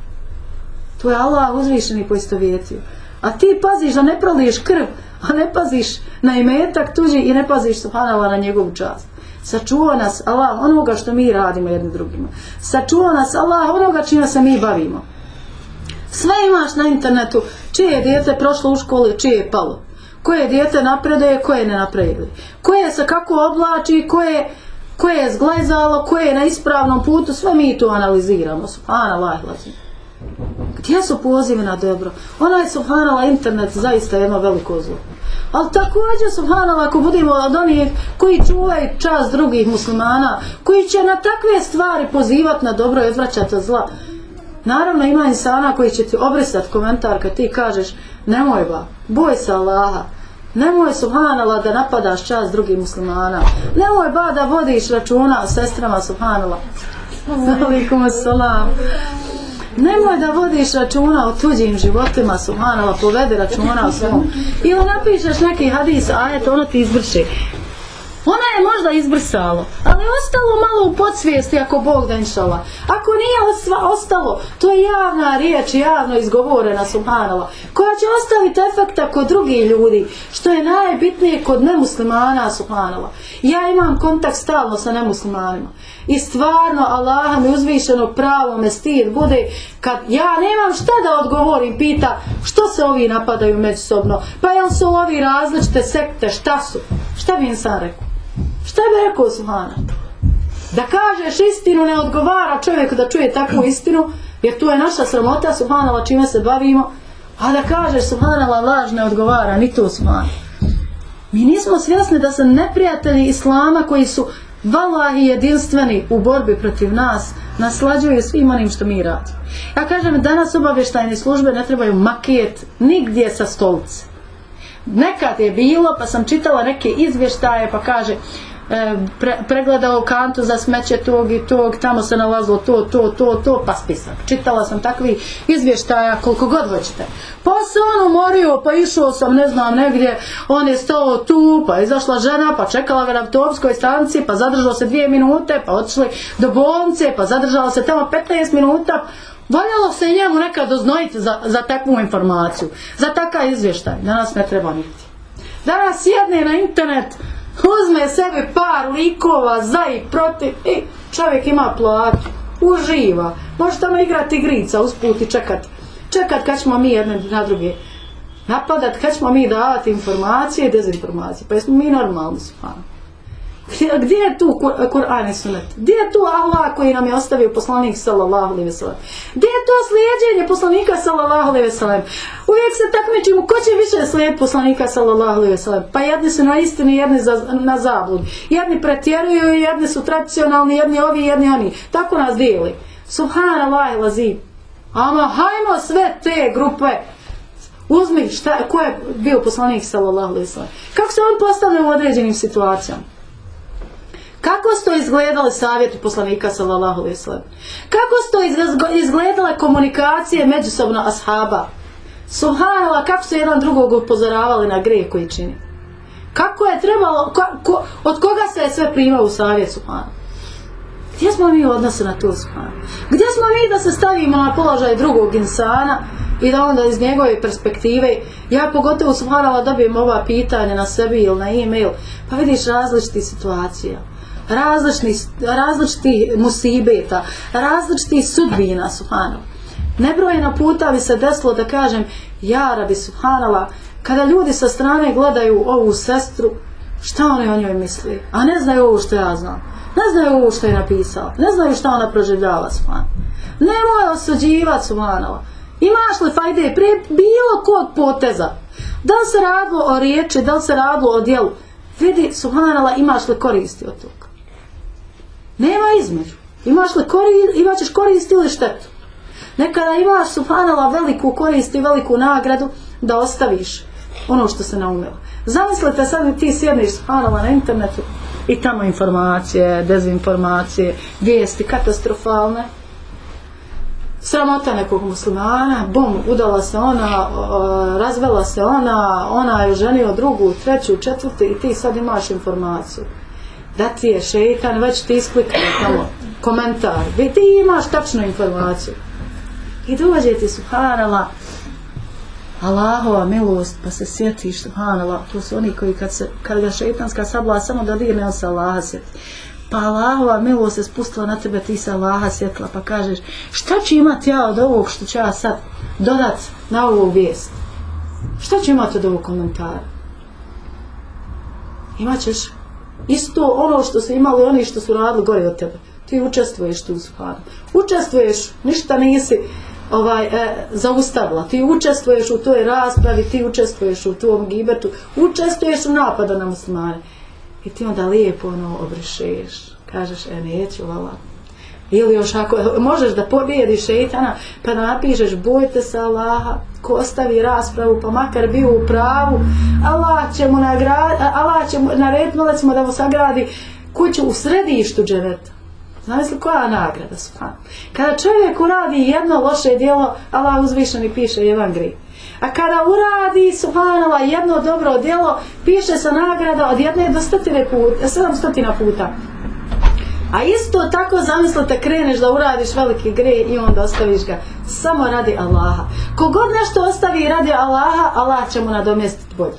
To je Allah uzvišeni poistovjetio. A ti paziš da ne proliješ krv, a ne paziš na imetak tuđi i ne paziš subhanallah na njegovu čast. Sačuva nas Allah onoga što mi radimo jednim drugima. Sačuva nas Allah onoga čime se mi bavimo. Sve imaš na internetu, čije je djete prošlo u školi, čije je palo. Koje djete napreduje, koje ne napreduje. Koje se kako oblači, koje, koje je zglezalo, koje je na ispravnom putu, sve mi to analiziramo. Subhanallah, lazim. Gdje su pozive na dobro? Ona je subhanala internet zaista jedno veliko zlo. Ali također subhanala ako budemo od onih koji čuvaju čast drugih muslimana, koji će na takve stvari pozivati na dobro i odvraćati od zla. Naravno ima insana koji će ti obrisati komentar kad ti kažeš nemoj ba, boj se Allaha. Nemoj subhanala da napadaš čast drugih muslimana. Nemoj ba da vodiš računa s sestrama subhanala. Alikum assalam nemoj da vodiš računa o tuđim životima, subhanala, povede računa o svom. Ili napišeš neki hadis, a eto, ono ti izbrši. Ona je možda izbrisalo, ali ostalo malo u podsvijesti ako Bog da inšala. Ako nije osva, ostalo, to je javna riječ, javno izgovorena subhanala, koja će ostaviti efekta kod drugih ljudi, što je najbitnije kod nemuslimana subhanala. Ja imam kontakt stalno sa nemuslimanima. I stvarno Allah mi uzvišeno pravo me stid bude kad ja nemam šta da odgovorim, pita što se ovi napadaju međusobno, pa jel su ovi različite sekte, šta su? Šta bi im rekao? Šta bi rekao Subhana? Da kažeš istinu ne odgovara čovjeku da čuje takvu istinu, jer tu je naša sramota Subhanala čime se bavimo, a da kažeš Subhanala laž ne odgovara, ni to Subhana. Mi nismo svjesni da se neprijatelji Islama koji su valahi jedinstveni u borbi protiv nas, naslađuju svim onim što mi radimo. Ja kažem, danas obavještajne službe ne trebaju maket nigdje sa stolice. Nekad je bilo, pa sam čitala neke izvještaje, pa kaže, pre, pregledao kantu za smeće tog i tog, tamo se nalazilo to, to, to, to, pa spisak. Čitala sam takvi izvještaja koliko god hoćete. Pa se on umorio, pa išao sam, ne znam, negdje, on je stao tu, pa izašla žena, pa čekala ga na autopskoj stanci, pa zadržao se dvije minute, pa otišli do bolnice, pa zadržala se tamo 15 minuta, Valjalo se njemu nekad oznojiti za, za takvu informaciju, za takav izvještaj. Danas ne treba niti. Danas jedne na internet, uzme sebi par likova za i protiv i čovjek ima platu, uživa, može tamo igrati igrica, usput i čekat, čekat kad ćemo mi jedne na druge. Napadat, kad ćemo mi davati informacije i dezinformacije, pa jesmo mi normalni su. Gdje, je tu Kur'an i Sunnet? Gdje je tu Allah koji nam je ostavio poslanik sallallahu alejhi ve sellem? Gdje je to slijedjenje poslanika sallallahu alejhi ve sellem? Uvijek se takmičimo ko će više slijediti poslanika sallallahu alejhi ve sellem. Pa jedni su na istini, jedni za, na zablud. Jedni pretjeruju, jedni su tradicionalni, jedni ovi, jedni oni. Tako nas dijeli. Subhanallah lazim. Ama hajmo sve te grupe Uzmi šta, ko je bio poslanik sallallahu alejhi ve sellem. Kako se on postavlja u određenim situacijama? Kako su to izgledali savjeti poslanika sallallahu alejhi ve sellem? Kako su to izgledale komunikacije međusobno ashaba? Subhanallah, kako su jedan drugog upozoravali na greh koji čini? Kako je trebalo, ko, ko, od koga se je sve primao u savjet Subhanallah? Gdje smo mi u odnosu na to Subhanallah? Gdje smo mi da se stavimo na položaj drugog insana i da onda iz njegove perspektive, ja pogotovo Subhanallah dobijem ova pitanja na sebi ili na e-mail, pa vidiš različiti situacija različni, različiti musibeta, različiti sudbina, subhanala. Nebrojeno puta bi se desilo da kažem, ja rabi subhanala, kada ljudi sa strane gledaju ovu sestru, šta oni o njoj misli? A ne znaju ovo što ja znam. Ne znaju ovo što je napisala. Ne znaju šta ona proživljava, subhanala. Nemoj osuđivati, subhanala. Imaš li fajde prije bilo kog poteza? Da li se radilo o riječi, da li se radilo o dijelu? Vidi, subhanala, imaš li koristi od toga? Nema između. Imaš li korist, imaćeš korist ili štetu. Nekada imaš subhanala veliku korist i veliku nagradu da ostaviš ono što se naumilo. Zamislite sad ti sjedniš subhanala na internetu i tamo informacije, dezinformacije, vijesti katastrofalne. Sramota nekog muslimana, bum, udala se ona, razvela se ona, ona je ženio drugu, treću, četvrtu i ti sad imaš informaciju da ti je šeitan, već ti isklikao tamo komentar, vi ti imaš tačnu informaciju. I dođe ti subhanala, Allahova milost, pa se sjetiš subhanala, to su oni koji kad, se, kad ga šeitanska sabla samo da dirne, on se Allaha sjeti. Pa Allahova milost se spustila na tebe, ti se Allaha sjetila, pa kažeš, šta će imati ja od ovog što ću ja sad dodat na ovu vijest? Šta će imati od ovog komentara? Imaćeš isto ono što su imali oni što su radili gore od tebe. Ti učestvuješ tu subhanu. Učestvuješ, ništa nisi ovaj, e, zaustavila. Ti učestvuješ u toj raspravi, ti učestvuješ u tom gibetu, učestvuješ u napada na muslimane. I ti onda lijepo ono obrišeš. Kažeš, e, neću, vala. Ili još ako možeš da pobijediš šeitana, pa da napišeš, bojte se Allaha, ko ostavi raspravu, pa makar bio u pravu, Allah će mu, nagradi, Allah će mu narediti, da mu sagradi kuću u središtu dževeta. Znaš li koja nagrada su? Kada čovjek uradi jedno loše djelo, Allah uzvišeni piše jedan gri. A kada uradi, subhanala, jedno dobro djelo, piše se nagrada od jedne do stotine puta, sedam stotina puta. A isto tako zamislite kreneš da uradiš veliki gre i onda ostaviš ga samo radi Allaha. Kogod nešto ostavi i radi Allaha, Allah će mu nadomjestiti bolje.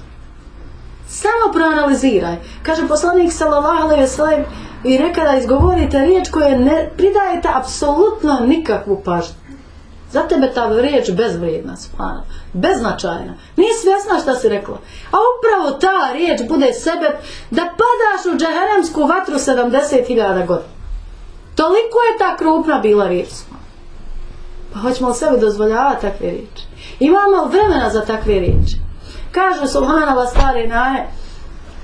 Samo proanaliziraj. Kaže poslanik sallallahu alejhi ve sellem i reka da izgovorite riječ koje ne pridajete apsolutno nikakvu pažnju. Za tebe ta riječ bezvrijedna, subhana, beznačajna. Nije svjesna šta si rekla. A upravo ta riječ bude sebe da padaš u džaheremsku vatru 70.000 godina. Toliko je ta krupna bila riječ. Pa hoćemo li sebi dozvoljavati takve riječi? Imamo vremena za takve riječi. Kažu subhanala stare naje,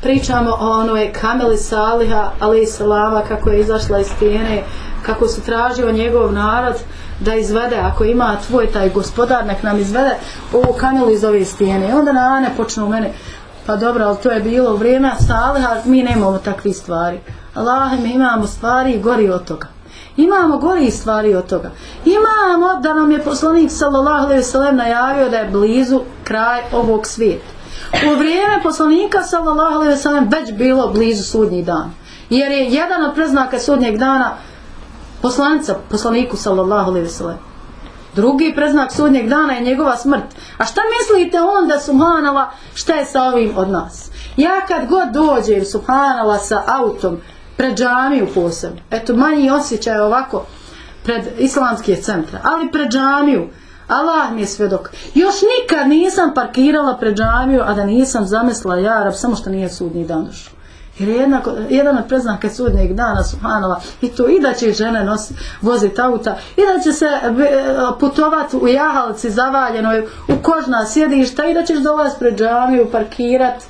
pričamo o onoj kameli Saliha, ali i salama, kako je izašla iz stijene, kako su tražio njegov narod, da izvede, ako ima tvoj taj gospodar, nek nam izvede ovu kamelu iz ove stijene. I onda na Ane počnu u mene, pa dobro, ali to je bilo vrijeme Saliha, mi nemamo takvi stvari. Allah, mi imamo stvari gori od toga. Imamo gori stvari od toga. Imamo da nam je poslanik sallallahu alejhi ve sellem najavio da je blizu kraj ovog svijeta. U vrijeme poslanika sallallahu alejhi ve sellem već bilo blizu sudnji dan. Jer je jedan od preznaka sudnjeg dana poslanica poslaniku sallallahu alejhi ve sellem. Drugi preznak sudnjeg dana je njegova smrt. A šta mislite onda subhanala šta je sa ovim od nas? Ja kad god dođem subhanala sa autom pred džamiju posebno, eto manji osjećaj ovako pred islamske centra, ali pred džamiju, Allah mi je svedok. Još nikad nisam parkirala pred džamiju, a da nisam zamislila jarab, samo što nije sudnji dan došao. Jer je jednako, jedan od preznaka sudnjeg dana, subhanova, i to i da će žene nosi, voziti auta, i da će se e, putovati u jahalci zavaljenoj, u kožna sjedišta, i da ćeš dolaz pred džamiju, parkirati.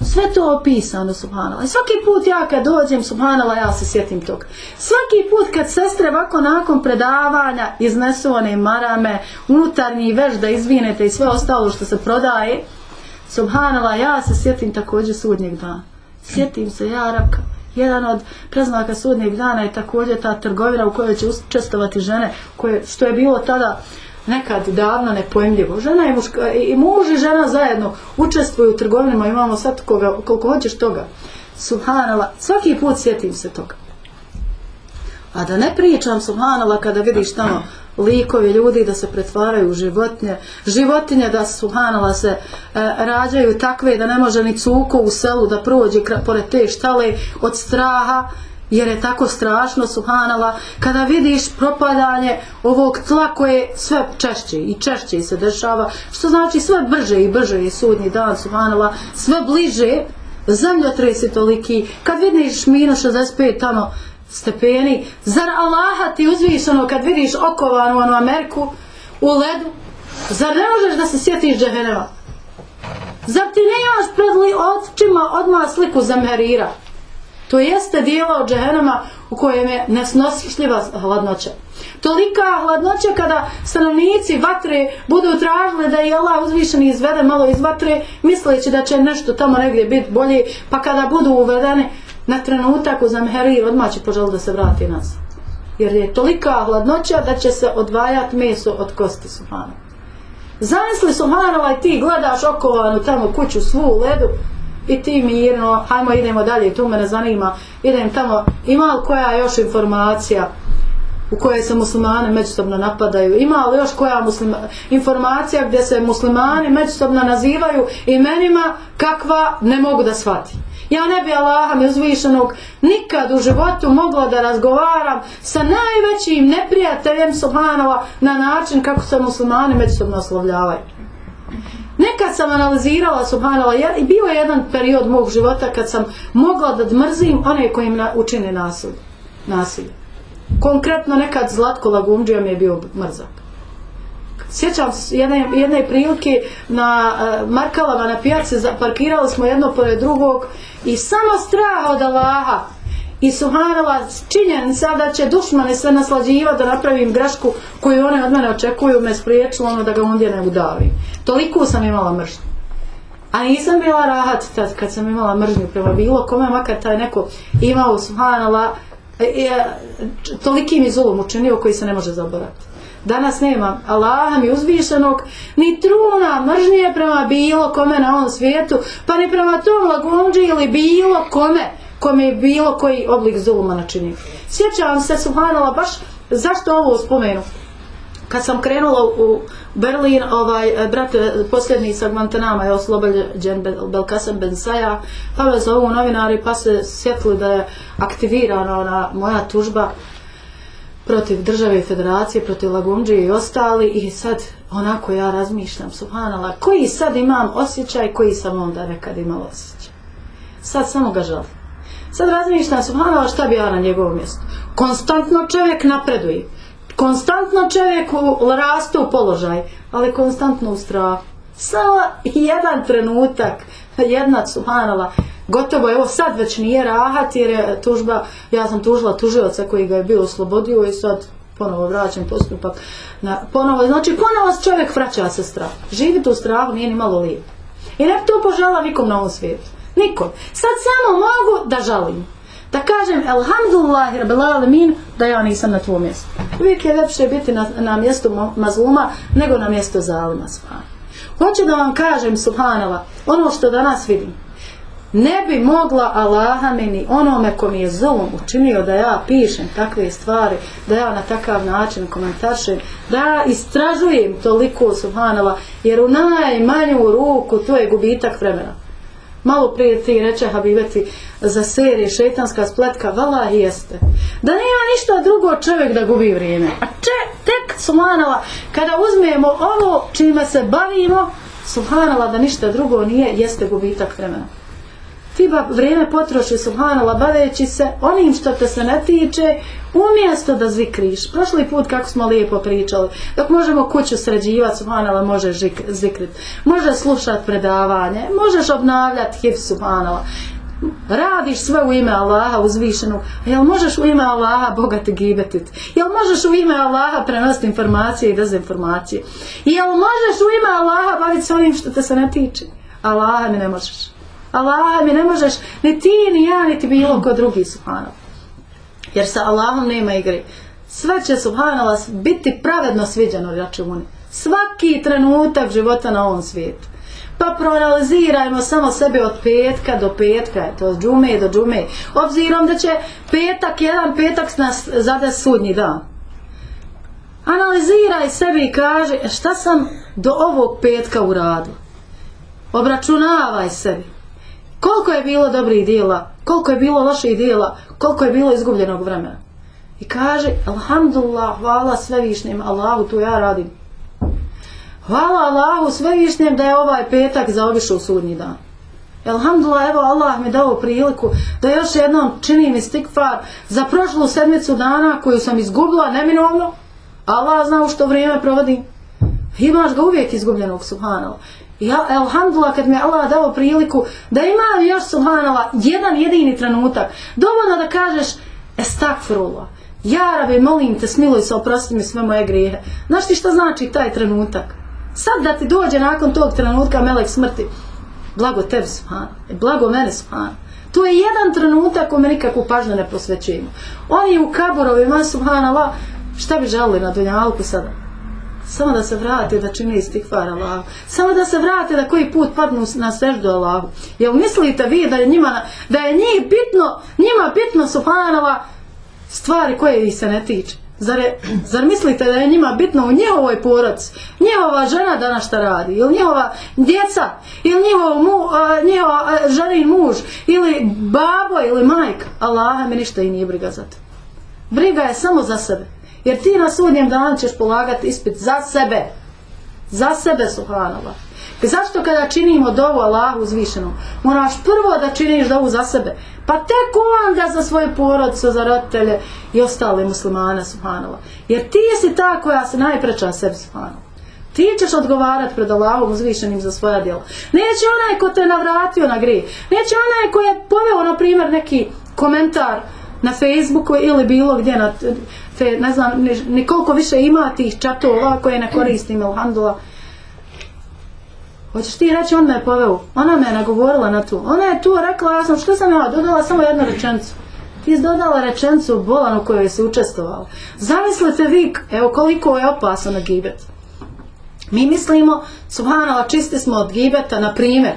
Sve to opisano, subhanala. I svaki put ja kad dođem, subhanala, ja se sjetim toga. Svaki put kad sestre ovako nakon predavanja iznesu one marame, unutarnji veš da izvinete i sve ostalo što se prodaje, subhanala, ja se sjetim također sudnjeg dana sjetim se ja Arabka, jedan od preznaka sudnjeg dana je također ta trgovina u kojoj će učestovati žene, koje, što je bilo tada nekad davno nepojmljivo. Žena i, muška, i muž i žena zajedno učestvuju u trgovinama, imamo sad koga, koliko hoćeš toga. Subhanala, svaki put sjetim se toga. A da ne pričam, subhanala, kada vidiš tamo likovi ljudi da se pretvaraju u životinje, životinje da subhanala se e, rađaju takve da ne može ni cuko u selu da prođe pored te štale od straha, jer je tako strašno subhanala. Kada vidiš propadanje ovog tla koje sve češće i češće se dešava što znači sve brže i brže je sudnji dan subhanala sve bliže zemljotresi toliki. Kad vidiš minus 65 tamo stepeni. Zar Allaha ti uzvišeno kad vidiš okovanu onu Ameriku u ledu? Zar ne možeš da se sjetiš džehenema? Zar ti ne imaš pred očima odmah sliku zamherira? To jeste dijelo od džehenema u kojem je nesnosišljiva hladnoća. Tolika hladnoća kada stanovnici vatre budu tražili da je Allah uzvišeni izvede malo iz vatre, misleći da će nešto tamo negdje biti bolje, pa kada budu uvedene, na trenutak u zamheri odmah će poželiti da se vrati nas. Jer je tolika hladnoća da će se odvajati meso od kosti Subhanu. Zamisli Subhanova i ti gledaš okovanu tamo kuću svu u ledu i ti mirno, hajmo idemo dalje, tu me ne zanima, idem tamo, ima li koja još informacija u kojoj se muslimani međusobno napadaju, ima li još koja muslima, informacija gdje se muslimani međusobno nazivaju imenima kakva ne mogu da shvati. Ja ne bi Allaha mi uzvišenog nikad u životu mogla da razgovaram sa najvećim neprijateljem Subhanova na način kako se muslimani međusobno oslovljavaju. Nekad sam analizirala Subhanova i bio je jedan period mog života kad sam mogla da mrzim one koji im učine nasilje. nasilje. Konkretno nekad Zlatko Lagumđija mi je bio mrzak sjećam se jedne, jedne prilike na e, uh, Markalama na pijaci, parkirali smo jedno pored drugog i samo strah od Allaha i Subhanala činjenica da će dušmane sve naslađiva da napravim grešku koju one od mene očekuju me spriječilo ono da ga ondje ne udavi. Toliko sam imala mržnju. A nisam bila rahat tad kad sam imala mržnju prema bilo kome, makar taj neko imao Suhanala e, e, toliki mi zulom učinio koji se ne može zaboraviti. Danas nema Allaha mi uzvišenog, ni truna mržnje prema bilo kome na ovom svijetu, pa ni prema tom lagunđi ili bilo kome, kome je bilo koji oblik zuluma načinio. Sjećam se, subhanala, baš zašto ovo spomenu? Kad sam krenula u Berlin, ovaj, e, brat e, posljednji sa Guantanama je oslobođen Belkasem Ben Saja, pa me zovu novinari, pa se sjetili da je aktivirana ona moja tužba protiv države i federacije, protiv Lagunđe i ostali i sad onako ja razmišljam, subhanala, koji sad imam osjećaj, koji sam onda nekad imala osjećaj. Sad samo ga želim. Sad razmišljam, subhanala, šta bi ja na njegovom mjestu. Konstantno čovjek napreduje. Konstantno čovjek raste u položaj, ali konstantno u strahu. Samo jedan trenutak, jedna subhanala, gotovo, evo sad već nije rahat jer je tužba, ja sam tužila tužioca koji ga je bio oslobodio i sad ponovo vraćam postupak. Na, ponovo, znači ponovo čovjek vraća se strah. Živite u strahu nije ni malo lijepo. I ne to požela nikom na ovom svijetu. Nikom. Sad samo mogu da žalim. Da kažem, alhamdulillah, rabbil alamin, da ja nisam na tvojom mjestu. Uvijek je lepše biti na, na mjestu mazluma nego na mjestu zalima. Hoću da vam kažem, subhanala, ono što danas vidim ne bi mogla Allaha meni onome ko mi je zulom učinio da ja pišem takve stvari, da ja na takav način komentaršem, da ja istražujem toliko Subhanova, jer u najmanju ruku to je gubitak vremena. Malo prije ti reče Habibeti za serije šetanska spletka, vala jeste. Da nema ništa drugo čovjek da gubi vrijeme. A če, tek Subhanova, kada uzmemo ovo čime se bavimo, Subhanova da ništa drugo nije, jeste gubitak vremena ti ba vrijeme potroši subhanala baveći se onim što te se ne tiče umjesto da zikriš. Prošli put kako smo lijepo pričali dok možemo kuću sređivati subhanala možeš zikrit. Možeš slušati predavanje možeš obnavljati hiv subhanala radiš sve u ime Allaha uzvišenu jel možeš u ime Allaha Boga te gibetit? Jel možeš u ime Allaha prenositi informacije i dezinformacije? Jel možeš u ime Allaha baviti se onim što te se ne tiče? Allaha mi ne možeš. Allah mi ne možeš, ni ti, ni ja, ni ti bilo ko drugi, subhanallah. Jer sa Allahom nema igre. Sve će, subhanallah, biti pravedno sviđeno računi. Svaki trenutak života na ovom svijetu. Pa proanalizirajmo samo sebe od petka do petka, to od džume do džume. Obzirom da će petak, jedan petak nas zade sudnji dan. Analiziraj sebi i kaži e, šta sam do ovog petka uradio. Obračunavaj sebi koliko je bilo dobrih dijela, koliko je bilo loših dijela, koliko je bilo izgubljenog vremena. I kaže, alhamdulillah, hvala svevišnjem Allahu, tu ja radim. Hvala Allahu svevišnjem da je ovaj petak zaobišao sudnji dan. Alhamdulillah, evo Allah mi dao priliku da još jednom činim istikfar za prošlu sedmicu dana koju sam izgubila neminovno. Allah zna u što vrijeme provodim. Imaš ga uvijek izgubljenog, subhanala ja, alhamdulillah, kad mi je Allah dao priliku da ima još, subhanallah, jedan jedini trenutak, dovoljno da kažeš, estakfirullah, ja rabe, molim te, smiluj se, oprosti mi sve moje grijehe. Znaš ti šta znači taj trenutak? Sad da ti dođe nakon tog trenutka melek smrti, blago tebi, subhanallah, blago mene, subhanallah. To je jedan trenutak kome nikakvu pažnju ne posvećujemo. Oni u kaborovima, subhanallah, šta bi želili na dunjalku sada? Samo da se vrate da čini istihvar Allahu. Samo da se vrate da koji put padnu na seždu Allahu. Jel mislite vi da je njima, da je njih bitno, njima bitno subhanova stvari koje ih se ne tiče? Zar, je, zar mislite da je njima bitno u njihovoj porodci, njihova žena danas šta radi, ili njihova djeca, ili njihov mu, a, njihova ženin muž, ili babo, ili majka? Allah mi ništa i nije briga za to. Briga je samo za sebe. Jer ti na sudnjem danu ćeš polagati ispit za sebe. Za sebe, subhanallah. I zašto kada činimo dovu Allahu uzvišenom, moraš prvo da činiš dovu za sebe, pa tek onda za svoje porodce, za roditelje i ostale muslimane, subhanallah. Jer ti si ta koja se najpreča sebi, subhanallah. Ti ćeš odgovarati pred Allahom uzvišenim za svoja djela. Neće onaj ko te navratio na grije. Neće onaj ko je poveo, na primjer, neki komentar na Facebooku ili bilo gdje na te, ne znam, ni, ni koliko više ima tih čatova koje ne koristim, alhamdulillah. Hoćeš ti reći, on me je poveo. Ona me je nagovorila na to. Ona je tu rekla, ja sam, što sam ja, dodala samo jednu rečenicu. Ti si dodala rečenicu u bolan u kojoj si učestvovala. Zamislite vi, evo koliko je opasno na gibet. Mi mislimo, subhanala, čisti smo od gibeta, na primjer,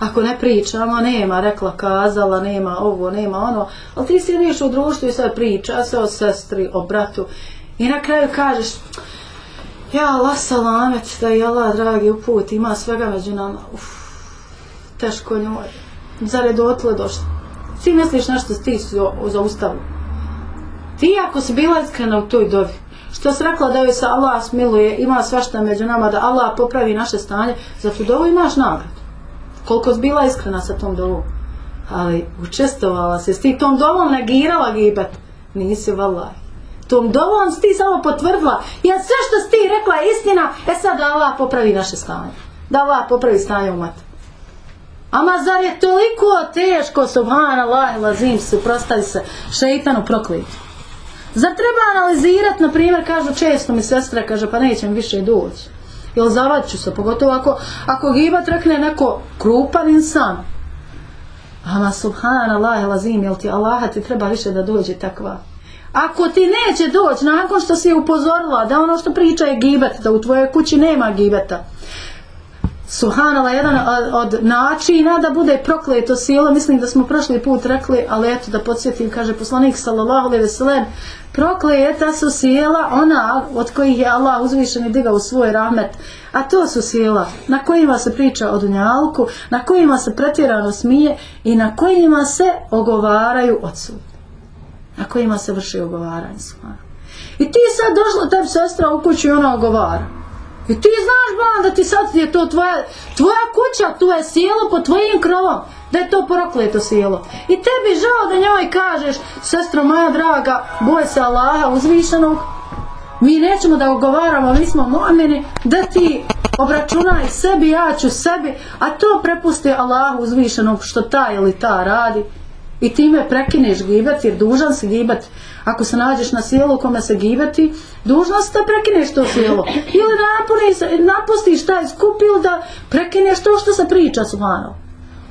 ako ne pričamo, nema, rekla, kazala, nema ovo, nema ono, ali ti sjediš u društvu i sve priča se o sestri, o bratu i na kraju kažeš, ja Allah salamet, da je Allah dragi uput, ima svega među nama, uf, teško njoj, zar je dotle došlo? Ti misliš nešto ti su zaustavili. Ti ako si bila iskrena u toj dobi, što si rekla da joj se Allah smiluje, ima svašta među nama, da Allah popravi naše stanje, za tu dobu imaš nagradu. Koliko si bila iskrena sa tom dovom. Ali učestovala se, ti tom dovom negirala gibet. Nisi valaj. Tom dovom si ti samo potvrdila. Ja sve što si ti rekla je istina, e sad da Allah popravi naše stanje. Da Allah popravi stanje u matu. Ama zar je toliko teško, subhanallah, lazim, suprostavi se šeitanu prokliti. Zar treba analizirati, na primjer, kažu često mi sestra, kaže, pa nećem više doći. Jel zavad ću se, pogotovo ako, ako gibat rekne neko krupan insan. Ama subhanallah, lazim, jel ti Allaha ti treba više da dođe takva. Ako ti neće doći, nakon što si je upozorila da ono što priča je gibet, da u tvojoj kući nema gibeta, Suhanala, jedan od načina da bude prokleto silo, mislim da smo prošli put rekli, ali eto da podsjetim, kaže poslanik sallallahu alaihi ve sellem, prokleta su sjela ona od kojih je Allah uzvišen i digao svoj rahmet, a to su sjela na kojima se priča o dunjalku, na kojima se pretjerano smije i na kojima se ogovaraju odsud. Na kojima se vrši ogovaranje. I ti sad došla tebi sestra u kuću i ona ogovara. I ti znaš, ban, da ti sad je to tvoja, tvoja kuća, to je sjelo pod tvojim krovom, da je to prokleto sjelo. I tebi žao da njoj kažeš, sestro moja draga, boj se Allaha uzvišenog, mi nećemo da ogovaramo, mi smo momeni, da ti obračunaj sebi, ja ću sebi, a to prepusti Allahu uzvišenog što ta ili ta radi. I time prekineš gibat jer dužan si gibat Ako se nađeš na sjelu kome se gibati dužan si da prekineš to sjelo. Ili napuniš, napustiš taj skup ili da prekineš to što se priča, subhanala.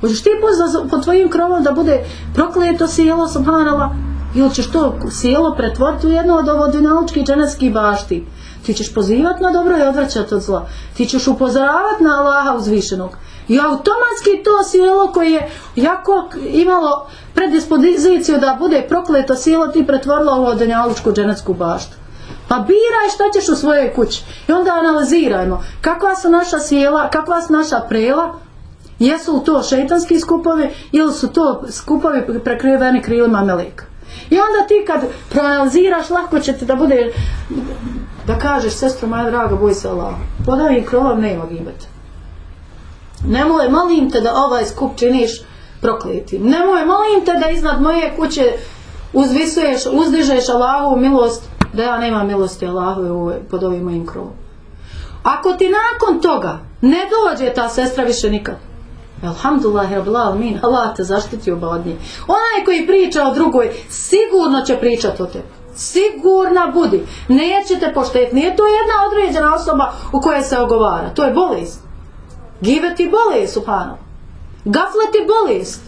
Hoćeš ti pozvati po tvojim krovom da bude prokleto sjelo, subhanala, ili ćeš to sjelo pretvoriti u jedno od ovo dinaličkih dženevskih bašti. Ti ćeš pozivati na dobro i odvraćati od zla. Ti ćeš upozoravati na Allaha uzvišenog. I automatski to sjelo koje je jako imalo predispoziciju da bude prokleto sjelo ti pretvorila ovo danjalučku dženecku baštu. Pa biraj šta ćeš u svojoj kući. I onda analizirajmo kakva su naša sjela, kakva su naša prela, jesu li to šeitanski skupovi ili su to skupovi prekriveni krilima meleka. I onda ti kad proanaliziraš, lako će ti da bude, da kažeš, sestro moja draga, boj se Allah, pod ovim krovom nema gibeta. Nemoj, molim te da ovaj skup činiš prokletim. Nemoj, molim te da iznad moje kuće uzvisuješ, uzdižeš Allahovu milost, da ja nema milosti Allahove pod ovim mojim krovom. Ako ti nakon toga ne dođe ta sestra više nikad, Alhamdulillah, Rabbil Alamin, Allah te zaštiti oba od nje. Onaj koji priča o drugoj, sigurno će pričati o tebi. Sigurna budi. Nećete pošteti. Nije to jedna određena osoba u kojoj se ogovara. To je bolest. Give ti bolest, subhanahu. Gaflet je bolest.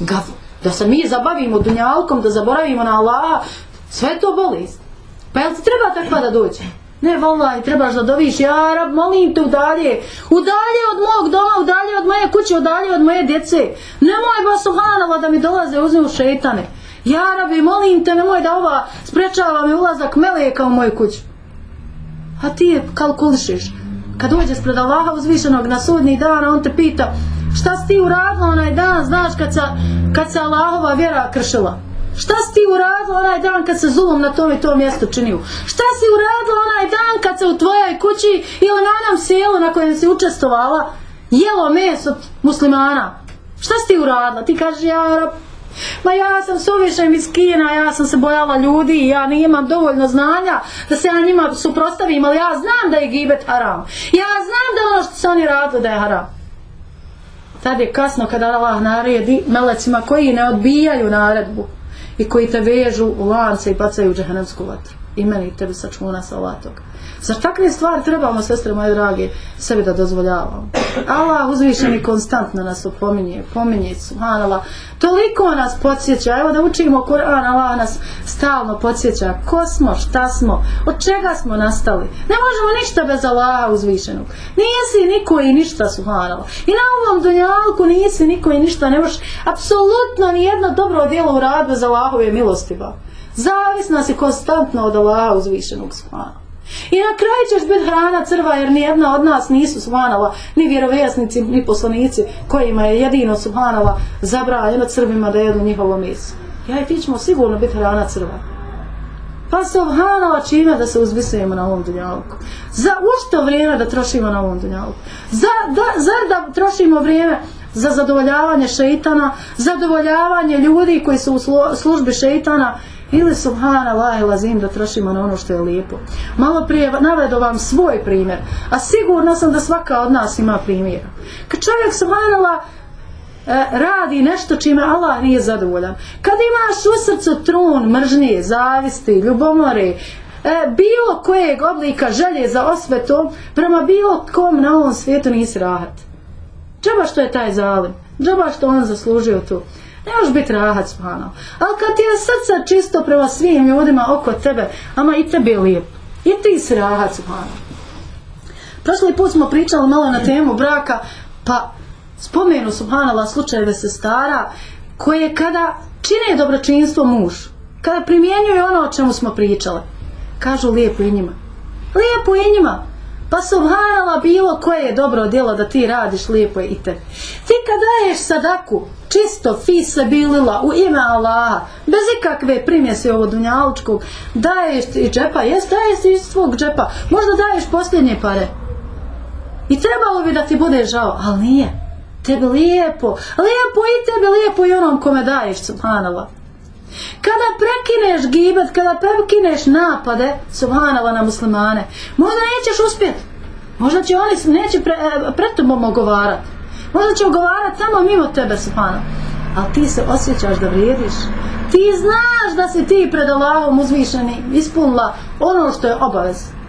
Gaf, da se mi zabavimo dunjalkom, da zaboravimo na Allaha, sve to bolest. Pa jel ti treba takva da dođe? Ne, vallaj, trebaš da doviš, ja rab, molim te udalje, udalje od mog doma, udalje od moje kuće, udalje od moje djece. Nemoj ba suhanala, da mi dolaze uzme u šeitane. Ja rabi, molim te, nemoj da ova sprečava mi ulazak meleka u moju kuću. A ti je kalkulišiš kad dođeš pred Allaha uzvišenog na sudni dan, on te pita šta si ti uradila onaj dan, znaš kad se, kad se Allahova vjera kršila. Šta si ti uradila onaj dan kad se zulom na tom i tom mjestu činio? Šta si uradila onaj dan kad se u tvojoj kući ili na onom selu na kojem si učestovala jelo meso muslimana? Šta si ti uradila? Ti kažeš ja Ma ja sam suviše miskina, ja sam se bojala ljudi, ja nimam dovoljno znanja da se ja njima suprostavim, ali ja znam da je gibet haram. Ja znam da ono što su oni radili da je haram. Tad je kasno kada Allah naredi melecima koji ne odbijaju naredbu i koji te vežu u lance i bacaju u džahenevsku vatru. I meni tebi sačuna sa Allah toga. Zar takve stvari trebamo, sestre moje drage, sebe da dozvoljavamo? Allah uzvišeni konstantno nas opominje, pominje, subhanallah, toliko nas podsjeća, evo da učimo Kur'an, Allah nas stalno podsjeća, ko smo, šta smo, od čega smo nastali. Ne možemo ništa bez Allaha uzvišenog. Nisi niko i ništa, subhanallah. I na ovom dunjalku nisi niko i ništa, ne možeš apsolutno ni jedno dobro djelo uraditi bez Allahove milosti. Ba. Zavisna si konstantno od Allaha uzvišenog, subhanallah. I na kraju ćeš biti hrana crva jer ni jedna od nas nisu subhanala, ni vjerovjesnici, ni poslanici kojima je jedino subhanala zabranjeno crvima da jedu njihovo meso. Ja i ti ćemo sigurno biti hrana crva. Pa subhanala čime da se uzvisujemo na ovom dunjalku. Za ušto vrijeme da trošimo na ovom dunjalku? Za, da, zar da trošimo vrijeme za zadovoljavanje šeitana, zadovoljavanje ljudi koji su u službi šeitana ili subhanallah i lazim da trošimo na ono što je lijepo. Malo prije navedo vam svoj primjer, a sigurno sam da svaka od nas ima primjer. Kad čovjek subhanallah e, radi nešto čime Allah nije zadovoljan, kad imaš u srcu trun, mržnje, zavisti, ljubomore, e, bilo kojeg oblika želje za osvetom, prema bilo kom na ovom svijetu nisi rahat. Džaba što je taj zalim, džaba što on zaslužio tu. Ne možeš biti rahat, subhano. Ali kad ti je srce čisto prema svim ljudima oko tebe, ama i tebi je lijep. I ti si rahat, subhano. Prošli put smo pričali malo na temu braka, pa spomenu, subhanala, slučajeve se stara, koje kada čine dobročinstvo muž, kada primjenjuju ono o čemu smo pričali, kažu lijepo i njima. Lijepo i njima. Pa subhanala bilo koje je dobro djelo da ti radiš lijepo i te. Ti kad daješ sadaku, čisto fi se bilila u ime Allaha, bez ikakve primjese ovo dunjalučkog, daješ ti džepa, jes daješ iz svog džepa, možda daješ posljednje pare. I trebalo bi da ti bude žao, ali nije. Tebe lijepo, lijepo i tebe, lijepo i onom kome daješ, subhanallah. Kada prekineš gibet, kada prekineš napade, subhanala na muslimane, možda nećeš uspjeti. Možda će oni neće pre, e, pred tobom ogovarati. Možda će ogovarati samo mimo tebe, subhanala. Ali ti se osjećaš da vrijediš. Ti znaš da si ti pred Allahom uzvišeni ispunila ono što je obavez.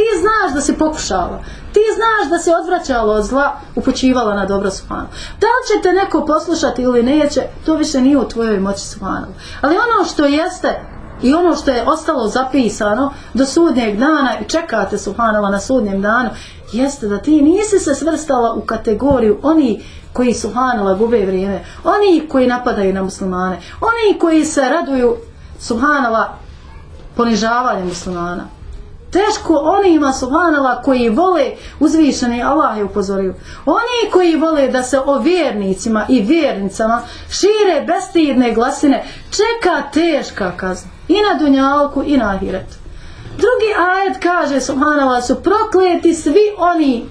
Ti znaš da si pokušala. Ti znaš da se odvraćala od zla, upućivala na dobro subhanu. Da li će te neko poslušati ili neće, to više nije u tvojoj moći subhanu. Ali ono što jeste i ono što je ostalo zapisano do sudnjeg dana i čekate subhanala na sudnjem danu, jeste da ti nisi se svrstala u kategoriju oni koji subhanala gube vrijeme, oni koji napadaju na muslimane, oni koji se raduju subhanala ponižavanjem muslimana. Teško onima subhanala koji vole uzvišeni Allah je upozorio. Oni koji vole da se o vjernicima i vjernicama šire bestidne glasine čeka teška kazna. I na dunjalku i na ahiretu. Drugi ajet kaže subhanala su prokleti svi oni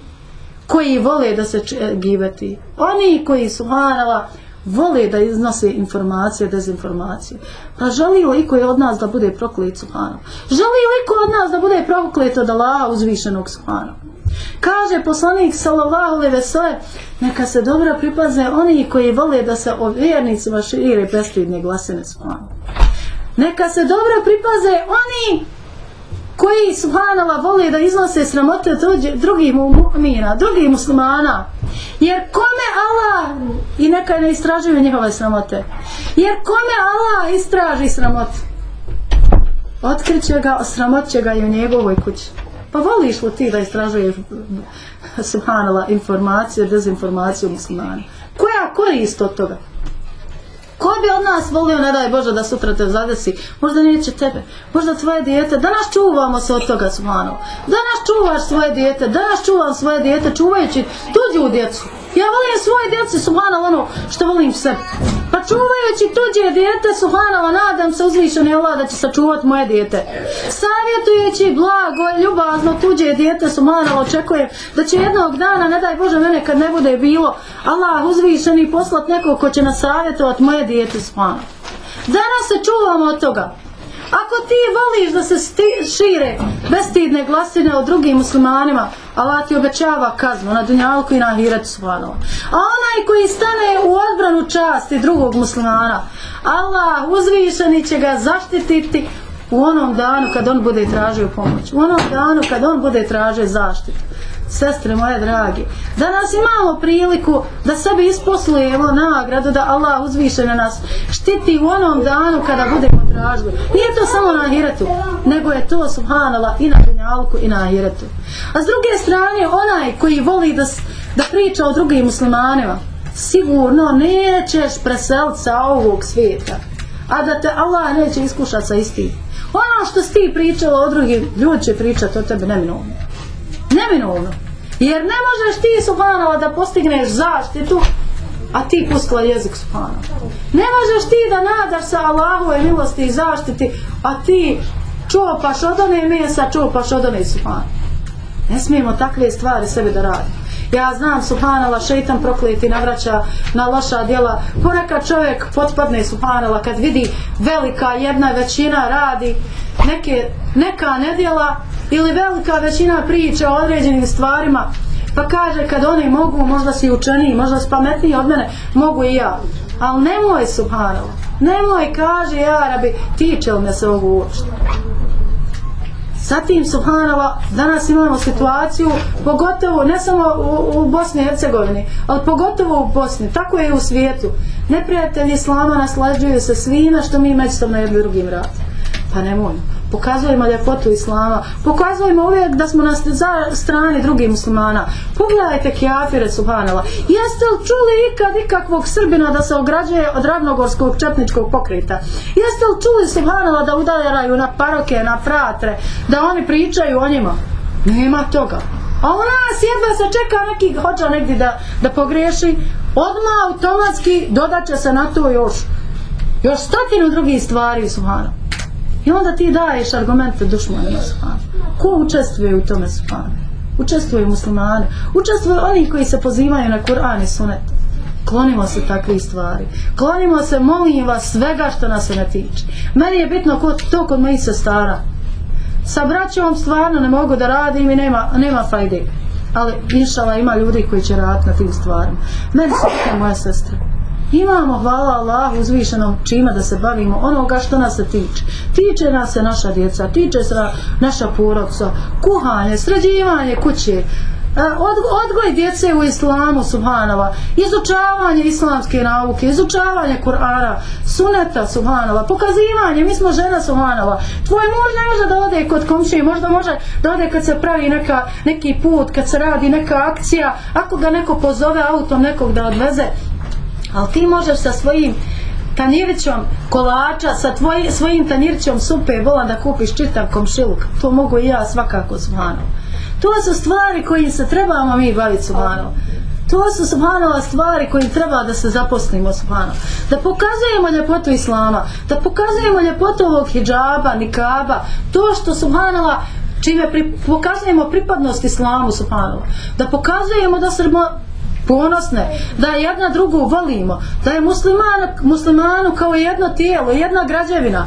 koji vole da se gibeti. Oni koji subhanala vole da iznose informacije, dezinformacije. Pa želi li iko je od nas da bude proklet subhanom? Želi li iko od nas da bude proklet od Allaha uzvišenog subhanom? Kaže poslanik sallallahu alejhi ve sellem neka se dobro pripaze oni koji vole da se o vjernicima šire bestidne glasine subhanom. Neka se dobro pripaze oni koji subhanala vole da iznose sramote drugih mu'mina, drugih muslimana. Jer kome Allah i neka ne istražuju njihove sramote. Jer kome Allah istraži sramote. Otkriće ga, sramot će ga i u njegovoj kući. Pa voliš li ti da istražuješ subhanala informaciju, dezinformaciju muslimana? Koja korist od toga? Ko bi od nas volio, ne daj Bože, da sutra te zadesi? Možda neće tebe. Možda tvoje dijete. Danas čuvamo se od toga, Subhano. Danas čuvaš svoje dijete. Danas čuvam svoje dijete, čuvajući tuđu djecu. Ja volim svoje djece, Subhano, ono što volim se. Pa čuvajući tuđe djete, Subhano, nadam se uzvišeni Allah da će sačuvati moje dijete. Savjetujući blago i ljubazno tuđe djete, Subhano, očekujem da će jednog dana, ne daj Bože, mene kad ne bude bilo, Allah uzvišeni poslat nekog ko će nas savjetovati moje dijete spana. Danas se čuvamo od toga. Ako ti voliš da se sti, šire bestidne glasine o drugim muslimanima, Allah ti obećava kaznu na dunjalku i na ahiretu subhanala. A onaj koji stane u odbranu časti drugog muslimana, Allah uzvišeni će ga zaštititi u onom danu kad on bude tražio pomoć, u onom danu kad on bude tražio zaštitu. Sestre moje drage, danas imamo priliku da sebi isposlujemo nagradu da Allah uzviše na nas štiti u onom danu kada budemo tražili. Nije to samo na ahiretu, nego je to subhanala i na dunjalku i na ahiretu. A s druge strane, onaj koji voli da, da priča o drugim muslimanima, sigurno nećeš preseliti sa ovog svijeta, a da te Allah neće iskušati sa istim. Ono što si ti pričala o drugim, ljudi će pričati o tebi neminovno. Neminovno. Jer ne možeš ti, subhanala, da postigneš zaštitu, a ti pustila jezik, subhanala. Ne možeš ti da nadaš sa Allahove milosti i zaštiti, a ti čopaš od one mesa, čopaš od one, subhanala. Ne smijemo takve stvari sebi da radimo. Ja znam, subhanala, šeitan prokleti navraća na loša djela. Ponekad čovjek potpadne, subhanala, kad vidi velika jedna većina radi neke, neka nedjela ili velika većina priča o određenim stvarima, pa kaže kad oni mogu, možda si učeniji, možda si pametniji od mene, mogu i ja. Ali nemoj, subhanala, nemoj, kaže, ja, rabi, tiče li me se ovo uopšte. Zatim, subhanova, danas imamo situaciju, pogotovo, ne samo u, u Bosni i Hercegovini, ali pogotovo u Bosni, tako je i u svijetu. Neprijatelji Islama naslađuju se svima što mi međusobno jedni drugim radimo. Pa nemojmo pokazujemo ljepotu islama, pokazujemo uvijek da smo na strani drugih muslimana. Pogledajte kjafire, subhanala. Jeste li čuli ikad ikakvog srbina da se ograđuje od ravnogorskog četničkog pokrita? Jeste li čuli, subhanala, da udaraju na paroke, na fratre, da oni pričaju o njima? Nema toga. A u nas jedva se čeka neki hoća negdje da, da pogriješi, odmah automatski dodat će se na to još još stotinu drugih stvari, subhanala. I onda ti daješ argumente dušmanima subhanu. Ko učestvuje u tome subhanu? Učestvuju muslimane. Učestvuju oni koji se pozivaju na Kur'an i sunet. Klonimo se takvih stvari. Klonimo se, molim vas, svega što nas se ne tiče. Meni je bitno kod, to kod mojih sestara. Sa braćom stvarno ne mogu da radim i nema, nema fajde. Ali, inšala, ima ljudi koji će raditi na tim stvarima. Meni su moja sestra imamo hvala Allahu uzvišenom čima da se bavimo onoga što nas se tiče. Tiče nas se naša djeca, tiče se naša porodca, kuhanje, sređivanje kuće, od, odgoj djece u islamu subhanova izučavanje islamske nauke izučavanje Kur'ana suneta subhanova pokazivanje, mi smo žena subhanova tvoj muž ne može da ode kod komšije možda može da ode kad se pravi neka, neki put kad se radi neka akcija ako ga neko pozove autom nekog da odveze ali ti možeš sa svojim tanjirićom kolača, sa tvoj, svojim tanjirićom supe volan da kupiš čitav komšiluk. To mogu i ja svakako subhano. To su stvari koje se trebamo mi baviti subhano. To su subhanova stvari koji treba da se zaposlimo subhano. Da pokazujemo ljepotu islama, da pokazujemo ljepotu ovog hijjaba, nikaba, to što subhanova čime pri, pokazujemo pripadnost islamu subhanova. Da pokazujemo da smo ponosne, da jedna drugu volimo, da je musliman, muslimanu kao jedno tijelo, jedna građevina.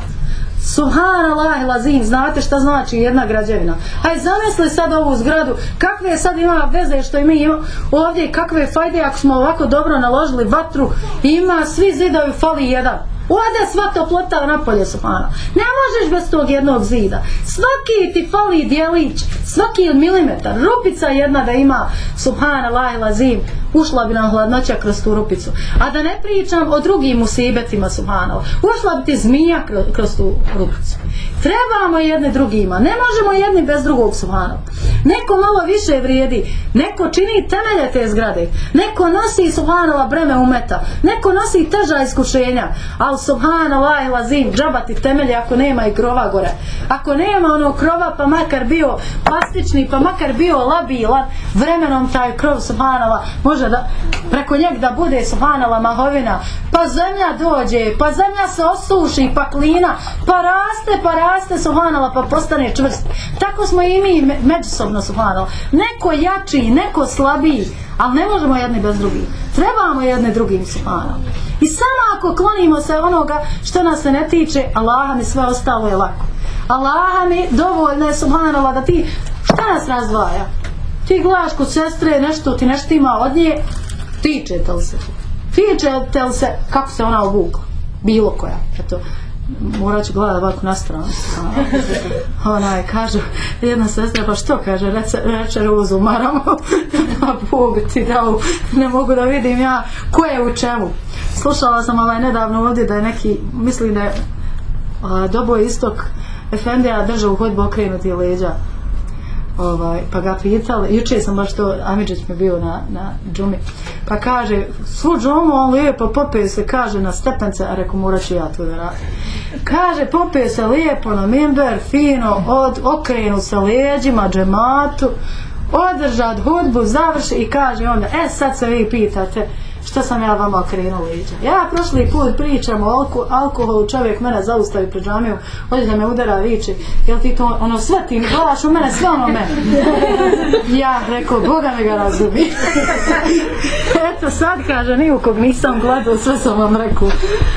Subhanallah lazim, znate šta znači jedna građevina. Aj zamisli sad ovu zgradu, kakve sad ima veze što mi imamo ovdje, kakve fajde ako smo ovako dobro naložili vatru, ima svi zidovi, fali jedan. Ode sva toplota napolje, subhana. Ne možeš bez tog jednog zida. Svaki ti fali dijelić, svaki milimetar, rupica jedna da ima, subhana, laj, lazim, ušla bi nam hladnoća kroz tu rupicu. A da ne pričam o drugim musibetima, subhana, ušla bi ti zmija kroz, kroz tu rupicu. Trebamo jedne drugima, ne možemo jedni bez drugog, subhana. Neko malo više vrijedi, neko čini temelje te zgrade, neko nosi, subhanala, breme umeta, neko nosi teža iskušenja, ali subhanallah lazim džabati temelje ako nema i krova gore. Ako nema ono krova pa makar bio plastični pa makar bio labilan vremenom taj krov subhanallah može da preko njeg da bude subhanala mahovina. Pa zemlja dođe pa zemlja se osuši pa klina pa raste pa raste subhanala pa postane čvrst. Tako smo i mi međusobno subhanala neko jači neko slabiji ali ne možemo jedni bez drugih. Trebamo jedne drugim subhanala I samo ako klonimo se onoga što nas se ne tiče, Allaha mi sve ostalo je lako. Allaha mi dovoljno je subhanala da ti, šta nas razdvaja? Ti gledaš kod sestre, nešto ti nešto ima od nje, tiče te li se? Tiče te li se kako se ona obukla? Bilo koja. Eto. morat ću gledat ovako na stranu. Onaj, kažu, jedna sestra, pa što kaže, reče, reče Rozu, maramo, pa Bog ti dao, ne mogu da vidim ja ko je u čemu. Slušala sam ovaj nedavno ovdje da je neki, mislim da je a, dobo istok Efendija držao u hodbu okrenuti leđa ovaj, pa ga pitala, juče sam baš to, Amidžić mi bio na, na džumi, pa kaže, svu džumu on lijepo popio se, kaže, na stepence, a reko, morat ću ja to da radim. Kaže, popio se lijepo na mimber, fino, od, okrenu sa leđima, džematu, održat hudbu, završi i kaže onda, e sad se vi pitate, što sam ja vama okrenuo liđa. Ja prošli put pričam o alko, alkoholu, čovjek mene zaustavi pred džamijom, hoće da me udara viče, jel ti to, ono, sve ti gledaš u mene, sve ono mene. ja rekao, Boga me ga razumi. Eto, sad kaže, ni u kog nisam gledao, sve sam vam rekao.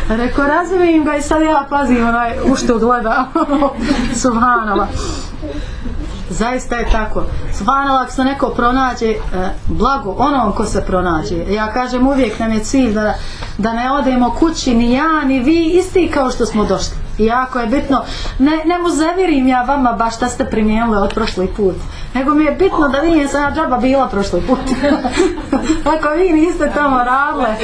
Rekao, razumijem ga i sad ja pazim onaj, u što gleda. Subhanala zaista je tako. Svanala, ako se neko pronađe, e, blago onom ko se pronađe. Ja kažem uvijek nam je cilj da, da ne odemo kući ni ja, ni vi, isti kao što smo došli. Jako je bitno, ne, ne mu zavirim ja vama baš šta ste primijenili od prošli put, nego mi je bitno da vidim sam ja džaba bila prošli put. ako vi niste tamo radile,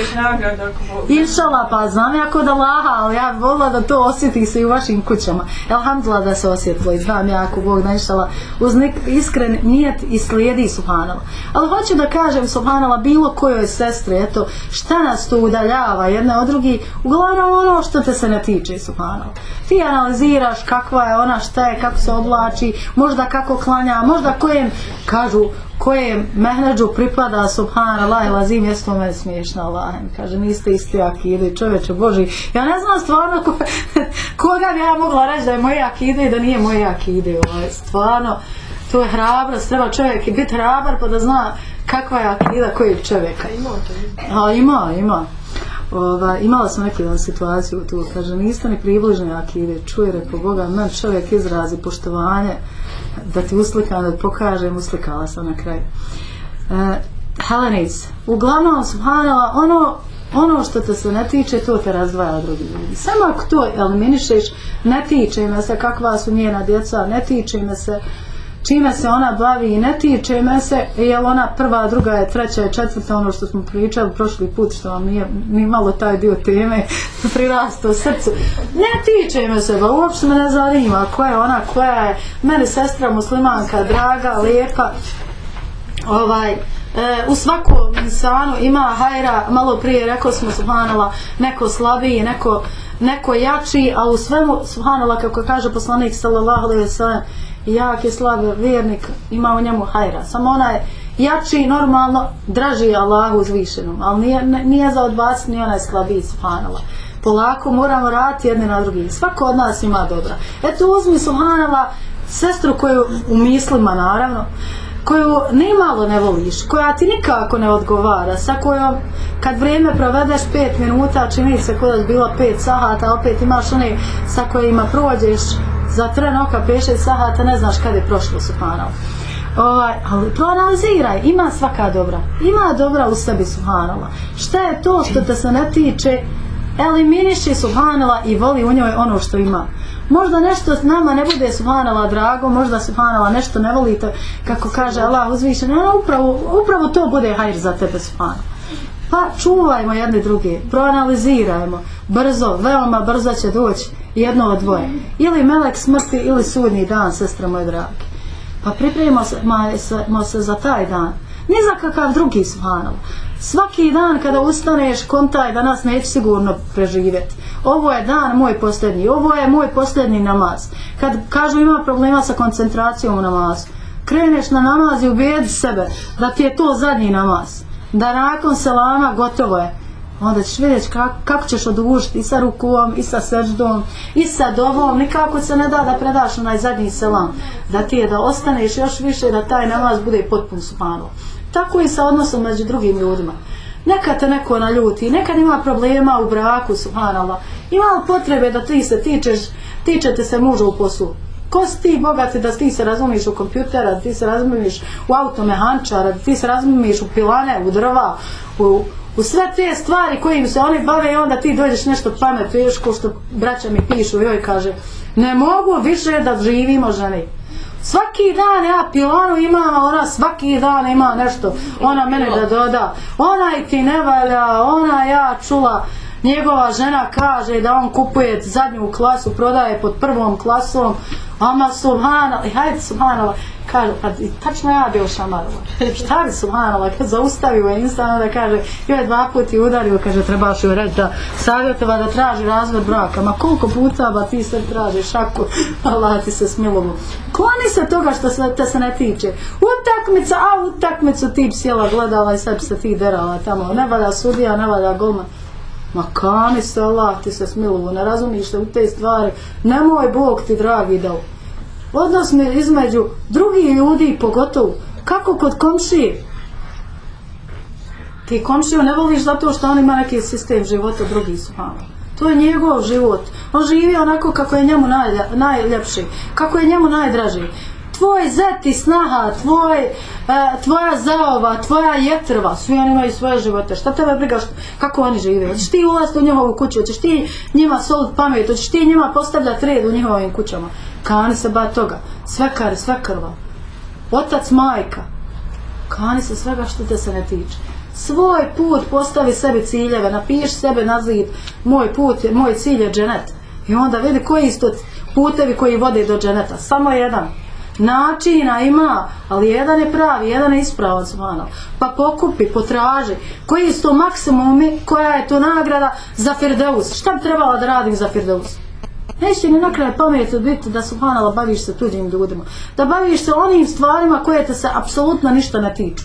inšala pa znam ja kod Allaha, ali ja volila da to osjeti se i u vašim kućama. Elhamdulillah da se osjetilo i znam ja ako Bog da uz nek, iskren nijet i slijedi Subhanala. Ali hoću da kažem Subhanala bilo kojoj sestri, eto, šta nas to udaljava jedne od drugi, uglavnom ono što te se ne tiče Subhanala ti analiziraš kakva je ona, šta je, kako se oblači, možda kako klanja, možda kojem, kažu, kojem mehneđu pripada subhanallah ili lazim, jesu to meni smiješna Allah, kaže, niste isti akide, čoveče Boži, ja ne znam stvarno ko, koga bi ja mogla reći da je moje akide i da nije moje akide, ovaj, stvarno, to je hrabrost, treba čovjek i biti hrabar pa da zna kakva je akida kojeg čovjeka. Ima to. A ima, ima ova, imala sam neku jedan situaciju tu, kaže, niste ni približni akide, čuje, rekao Boga, men čovjek izrazi poštovanje, da ti uslikam, da pokažem, uslikala sam na kraju. E, Helenic, uglavnom, subhanala, ono, ono što te se ne tiče, to te razdvaja od drugih ljudi. Samo ako to eliminišeš, ne tiče me se kakva su njena djeca, ne tiče me se čime se ona bavi i ne tiče me se, je ona prva, druga je, treća je, četvrta, ono što smo pričali prošli put, što vam nije ni malo taj dio teme prirasto u srcu. Ne tiče me se, ba, uopšte me ne zanima koja je ona, koja je meni sestra muslimanka, draga, lijepa, ovaj, E, u svakom insanu ima hajra, malo prije rekao smo subhanala, neko slabiji, neko, neko jači, a u svemu subhanala, kako kaže poslanik sallallahu alaihi wa sallam, jak je slab vjernik, ima u njemu hajra. Samo ona je jači normalno, draži Allahu uzvišenom, ali nije, nije za odbaciti ni onaj slabiji, subhanala. Polako moramo raditi jedne na drugi. Svako od nas ima dobra. Eto uzmi subhanala sestru koju u mislima naravno, koju nimalo ne voliš, koja ti nikako ne odgovara, sa kojom kad vrijeme provedeš 5 minuta, čini se kod da bila 5 sahata, opet imaš one sa kojima prođeš za oka 5-6 sahata ne znaš kada je prošlo subhanal. Ovaj, ali to analiziraj, ima svaka dobra. Ima dobra u sebi subhanala. Šta je to što te se ne tiče? Eliminiši subhanala i voli u njoj ono što ima. Možda nešto s nama ne bude subhanala drago, možda subhanala nešto ne volite, kako kaže Allah uzvišen, no, upravo, upravo to bude hajr za tebe subhanala. Pa čuvajmo jedne druge, proanalizirajmo, brzo, veoma brzo će doći jedno od dvoje. Ili melek smrti ili sudni dan, sestre moje drage. Pa pripremimo se, ma, se, ma se za taj dan. Ni za kakav drugi subhanal. Svaki dan kada ustaneš, kontaj da nas neće sigurno preživjeti. Ovo je dan moj posljednji, ovo je moj posljednji namaz. Kad kažu ima problema sa koncentracijom u namazu, kreneš na namaz i ubijedi sebe da ti je to zadnji namaz. Da nakon selama gotovo je onda ćeš vidjeti kako, kako ćeš odužiti i sa rukom, i sa seždom, i sa dovom, nikako se ne da da predaš onaj zadnji selam, da ti je da ostaneš još više, da taj namaz bude potpun subhanu. Tako i sa odnosom među drugim ljudima. Nekad te neko naljuti, nekad ima problema u braku, subhanallah, ima potrebe da ti se tičeš, tičete se muža u poslu. Ko si ti bogati da ti se razumiš u kompjutera, da ti se razumiš u automehančara, da ti se razumiš u pilane, u drva, u, u sve te stvari kojim se oni bave i onda ti dođeš nešto pametuješ ko što braća mi pišu joj kaže ne mogu više da živimo ženi Svaki dan ja pilanu imam, ona svaki dan ima nešto, ona mene da doda, ona i ti ne valja, ona ja čula, njegova žena kaže da on kupuje zadnju klasu, prodaje pod prvom klasom, ama subhanala, hajde subhanala, kaže, pa tačno ja bio šamarala, Šta bi subhanala, kad zaustavio je instan, da kaže, joj dva puta i udario, kaže, trebaš joj reći da savjetova da traži razvod braka. Ma koliko puta ba ti sve tražiš šaku, Allah ti se smilovo. Kloni se toga što se, te se ne tiče. Utakmica, a utakmicu ti sjela gledala i sad se ti derala tamo. Ne valja sudija, ne valja golman. Ma kani se Allah ti se smilovo, ne razumiš se u te stvari. Nemoj Bog ti dragi dao. Odnos mi između drugih ljudi pogotovo. Kako kod komšije? Ti komšiju ne voliš zato što on ima neki sistem života drugi su malo. To je njegov život. On živi onako kako je njemu najlja, najljepši kako je njemu najdraži tvoj zet i snaha tvoj, e, tvoja zaova tvoja jetrva svi oni imaju svoje živote šta tebe briga što, kako oni žive hoćeš ti ulaziti u njihovu kuću hoćeš ti njima solid pamet hoćeš ti njima postavljati red u njihovim kućama kani se ba toga, svekar, svekrva, otac, majka, kani se svega što te se ne tiče. Svoj put postavi sebi ciljeve, napiši sebe na zid, moj put, moj cilj je dženet. I onda vidi koji isto putevi koji vode do dženeta. Samo jedan. Načina ima, ali jedan je pravi, jedan je ispravan zvano. Pa pokupi, potraži. Koji su to maksimumi, koja je to nagrada za Firdeus? Šta bi trebala da radim za Firdeus? Neće ni na kraj pameti biti da subhanala baviš se tuđim ljudima. Da baviš se onim stvarima koje te se apsolutno ništa ne tiču.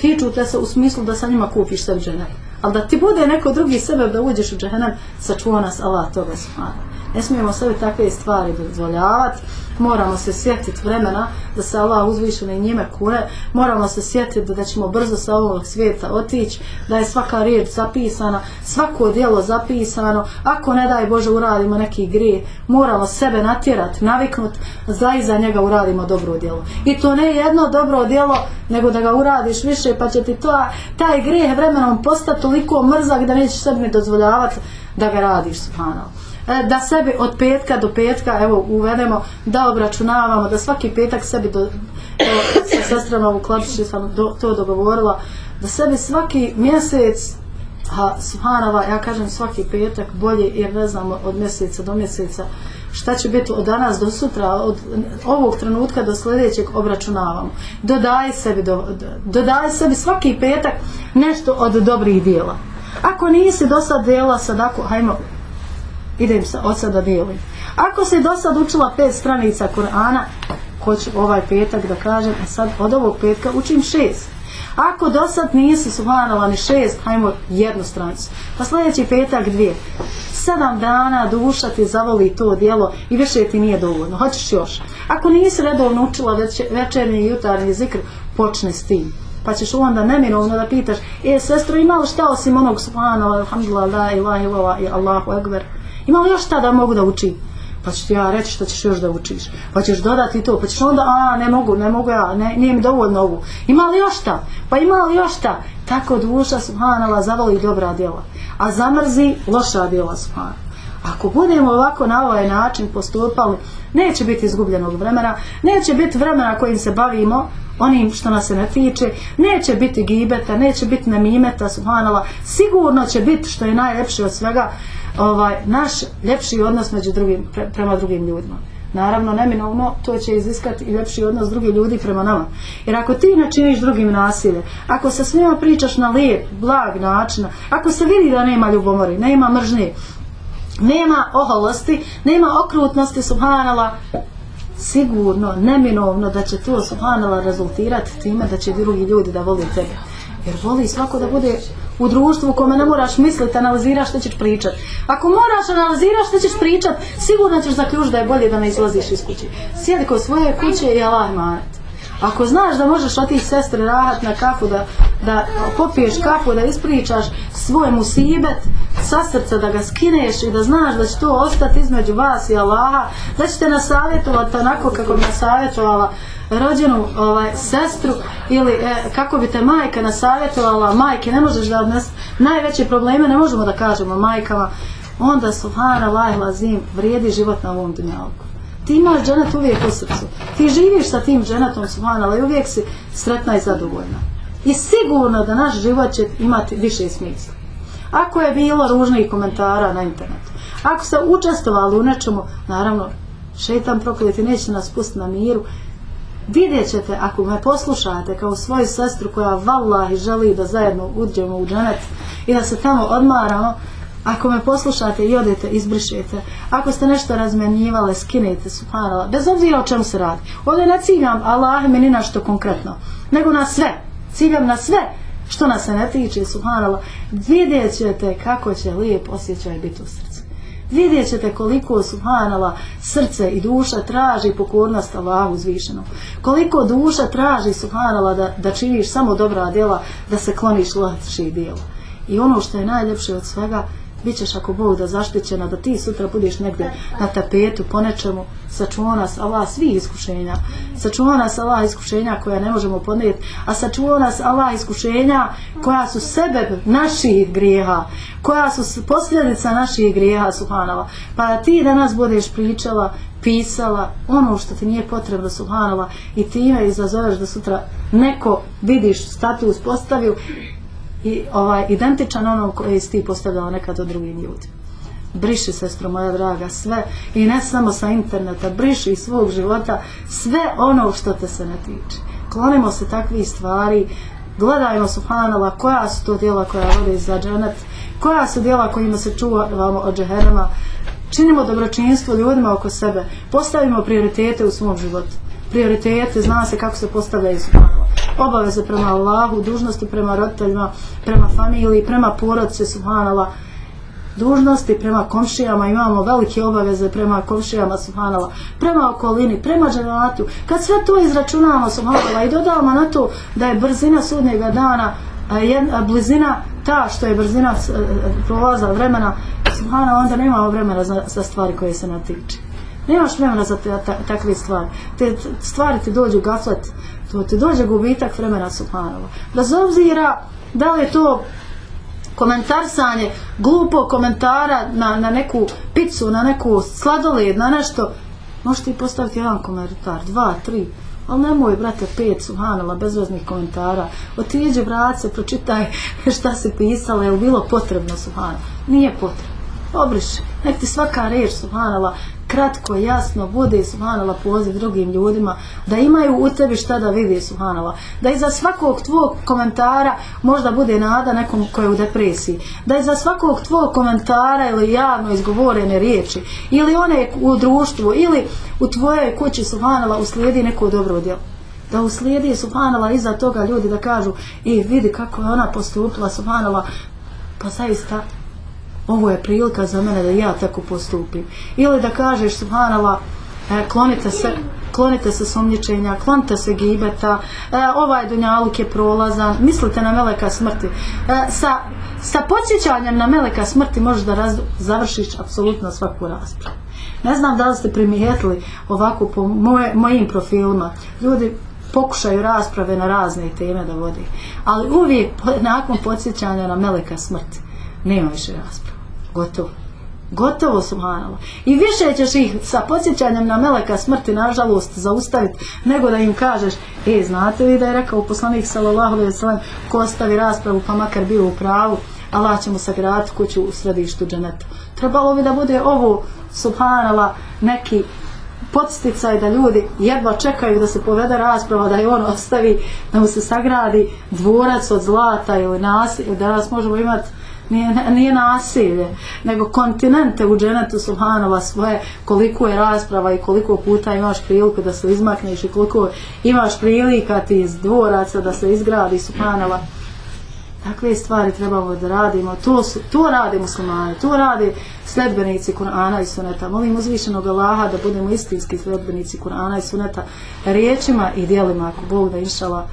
Tiču te se u smislu da sa njima kupiš sebi džene. Ali da ti bude neko drugi sebe da uđeš u džehennem, sačuva nas Allah toga subhanala. Ne smijemo sebi takve stvari dozvoljavati moramo se sjetiti vremena da se Allah uzvišene njime kune, moramo se sjetiti da ćemo brzo sa ovog svijeta otići, da je svaka riječ zapisana, svako dijelo zapisano, ako ne daj Bože uradimo neki grije, moramo sebe natjerati, naviknuti, za iza njega uradimo dobro dijelo. I to ne jedno dobro dijelo, nego da ga uradiš više, pa će ti to, taj grijeh vremenom postati toliko mrzak da nećeš sebi dozvoljavati da ga radiš, subhanallah. E, da sebi od petka do petka evo uvedemo da obračunavamo da svaki petak sebi do, evo, sa sestrama u klapiši sam do, to dogovorila da sebi svaki mjesec a subhanala ja kažem svaki petak bolje jer ne znamo od mjeseca do mjeseca šta će biti od danas do sutra od ovog trenutka do sljedećeg obračunavamo. Dodaj sebi do, dodaj sebi svaki petak nešto od dobrih dijela. Ako nisi do sad dijela sad ako hajmo idem sa, od sada dijelim. Ako se do sad učila pet stranica Kur'ana, hoću ovaj petak da kažem, a sad od ovog petka učim šest. Ako do sad nisi subhanala ni šest, hajmo jednu stranicu. Pa sljedeći petak dvije. Sedam dana duša ti zavoli to dijelo i više ti nije dovoljno. Hoćeš još. Ako nisi redovno učila već, večernji i jutarnji zikr, počne s tim. Pa ćeš onda neminovno da pitaš, e, sestro, imao šta osim onog subhanala, alhamdulillah, la ilaha ilaha i Allahu ekber. Imam još šta da mogu da učim? Pa ću ti ja reći što ćeš još da učiš. Pa ćeš dodati to. Pa ćeš onda, a ne mogu, ne mogu ja, ne, nije mi dovoljno ovu. Ima li još šta? Pa ima li još šta? Tako duša subhanala zavoli dobra djela. A zamrzi loša djela subhanala. Ako budemo ovako na ovaj način postupali, neće biti izgubljenog vremena, neće biti vremena kojim se bavimo, onim što nas se ne tiče, neće biti gibeta, neće biti namimeta, subhanala, sigurno će biti što je najljepše od svega, ovaj naš ljepši odnos među drugim pre, prema drugim ljudima. Naravno, neminovno, to će iziskati i ljepši odnos drugih ljudi prema nama. Jer ako ti načiniš drugim nasilje, ako se s njima pričaš na lijep, blag način, ako se vidi da nema ljubomori, nema mržnje, nema oholosti, nema okrutnosti, subhanala, sigurno, neminovno da će to, subhanala, rezultirati time da će drugi ljudi da voli tebe. Jer voli svako da bude u društvu u kome ne moraš misliti, analiziraš što ćeš pričat. Ako moraš analiziraš što ćeš pričat, sigurno ćeš zaključiti da je bolje da ne izlaziš iz kuće. Sjedi kod svoje kuće i Allah manet. Ako znaš da možeš otići sestre rahat na kafu, da, da popiješ kafu, da ispričaš svoj musibet, sa srca da ga skineš i da znaš da će to ostati između vas i Allaha, da ćete nasavjetovati onako kako bi nasavjetovala rođenu ovaj, sestru ili e, kako bi te majka nasavjetovala, majke ne možeš da odnes najveće probleme ne možemo da kažemo majkama, onda subhanallah lazim vrijedi život na ovom dunjalku. Ti imaš dženet uvijek u srcu. Ti živiš sa tim dženetom subhanallah i uvijek si sretna i zadovoljna. I sigurno da naš život će imati više smisla. Ako je bilo ružnih komentara na internetu ako ste učestvovali u nečemu naravno šetan prokleti neće nas pustiti na miru vidjet ćete ako me poslušate kao svoju sestru koja vallahi želi da zajedno uđemo u dženet i da se tamo odmaramo ako me poslušate i odete, izbrišete. Ako ste nešto razmenjivale, skinete subhanala, bez obzira o čemu se radi. Ovdje ne ciljam Allah meni na našto konkretno nego na sve, ciljam na sve što nas se ne tiče subhanala, vidjet ćete kako će lijep osjećaj biti u srcu vidjet ćete koliko subhanala srce i duša traži pokornost Allahu uzvišenom koliko duša traži subhanala da, da činiš samo dobra djela da se kloniš loših djela. I ono što je najljepše od svega bit ćeš ako Bog da zaštićena da ti sutra budeš negde na tapetu po nečemu sačuva nas Allah svi iskušenja. Sačuva nas Allah iskušenja koja ne možemo podnijeti a sačuva nas Allah iskušenja koja su sebe naših grijeha koja su posljedica naših grijeha subhanala pa ti danas budeš pričala pisala ono što ti nije potrebno subhanala i time izazoveš da sutra neko vidiš status postavio i ovaj identičan onom koji si ti postavljala nekad od drugih ljudi. Briši, sestro moja draga, sve i ne samo sa interneta, briši iz svog života sve ono što te se ne tiče. Klonimo se takvih stvari, gledajmo subhanala koja su to djela koja vode za dženet, koja su djela kojima se čuvamo od džeherama, činimo dobročinstvo ljudima oko sebe, postavimo prioritete u svom životu. Prioritete, zna se kako se postavljaju subhanala obaveze prema Allahu, dužnosti prema roditeljima, prema familiji, prema porodce, subhanala, dužnosti prema komšijama, imamo velike obaveze prema komšijama, subhanala, prema okolini, prema dženatu. Kad sve to izračunamo, subhanala, i dodamo na to da je brzina sudnjega dana, e, a jedna e, blizina ta što je brzina e, prolaza vremena, subhanala, onda nemamo vremena za, za stvari koje se natiče. Nemaš vremena za te, ta, takve stvari. Te stvari ti dođu gaflet, to ti dođe gubitak vremena subhanova. bez obzira da li je to komentarsanje glupo komentara na, na neku picu na neku sladoled na nešto možeš ti postaviti jedan komentar dva, tri ali nemoj brate pet subhanallah bezveznih komentara. Otiđe brace pročitaj šta se pisala je li bilo potrebno subhanallah? Nije potrebno. Obriši nek ti svaka reč subhanallah kratko, jasno, bude subhanala poziv drugim ljudima, da imaju u tebi šta da vidi subhanala, da iza svakog tvog komentara možda bude nada nekom koji je u depresiji, da iza svakog tvog komentara ili javno izgovorene riječi, ili one u društvu, ili u tvojoj kući subhanala uslijedi neko dobro djelo. Da uslijedi subhanala iza toga ljudi da kažu i vidi kako je ona postupila subhanala pa zaista ovo je prilika za mene da ja tako postupim. Ili da kažeš, subhanala, e, klonite se, klonite se somnjičenja, klonite se gibeta, e, ovaj dunjaluk je prolazan, mislite na meleka smrti. E, sa, sa podsjećanjem na meleka smrti možeš da raz, završiš apsolutno svaku raspravu. Ne znam da li ste primijetili ovako po moje, mojim profilima. Ljudi pokušaju rasprave na razne teme da vodi. Ali uvijek nakon podsjećanja na meleka smrti nema više rasprave gotovo. Gotovo subhanallah. I više ćeš ih sa podsjećanjem na meleka smrti nažalost zaustaviti nego da im kažeš e znate li da je rekao poslanik sallallahu alaihi sallam, ko ostavi raspravu pa makar bio u pravu Allah će mu sagraditi kuću u središtu dženeta. Trebalo bi da bude ovo subhanala, neki podsticaj da ljudi jedva čekaju da se povede rasprava da je on ostavi da mu se sagradi dvorac od zlata ili nas, da nas možemo imati nije, nije nasilje, nego kontinente u dženetu subhanova svoje, koliko je rasprava i koliko puta imaš priliku da se izmakneš i koliko imaš prilika ti iz dvoraca da se izgradi subhanova. Takve stvari trebamo da radimo. To, su, to rade muslimani, to radi sledbenici Kur'ana i Suneta. Molim uzvišenog Allaha da budemo istinski sledbenici Kur'ana i Suneta riječima i dijelima, ako Bog da inšala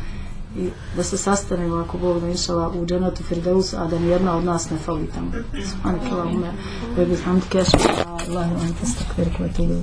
i da se sastanemo ako Bog da inšala u dženetu Firdeus, a da nijedna od nas ne fali tamo. Subhanak Allahume, wa bihamdika ashhadu an la to illa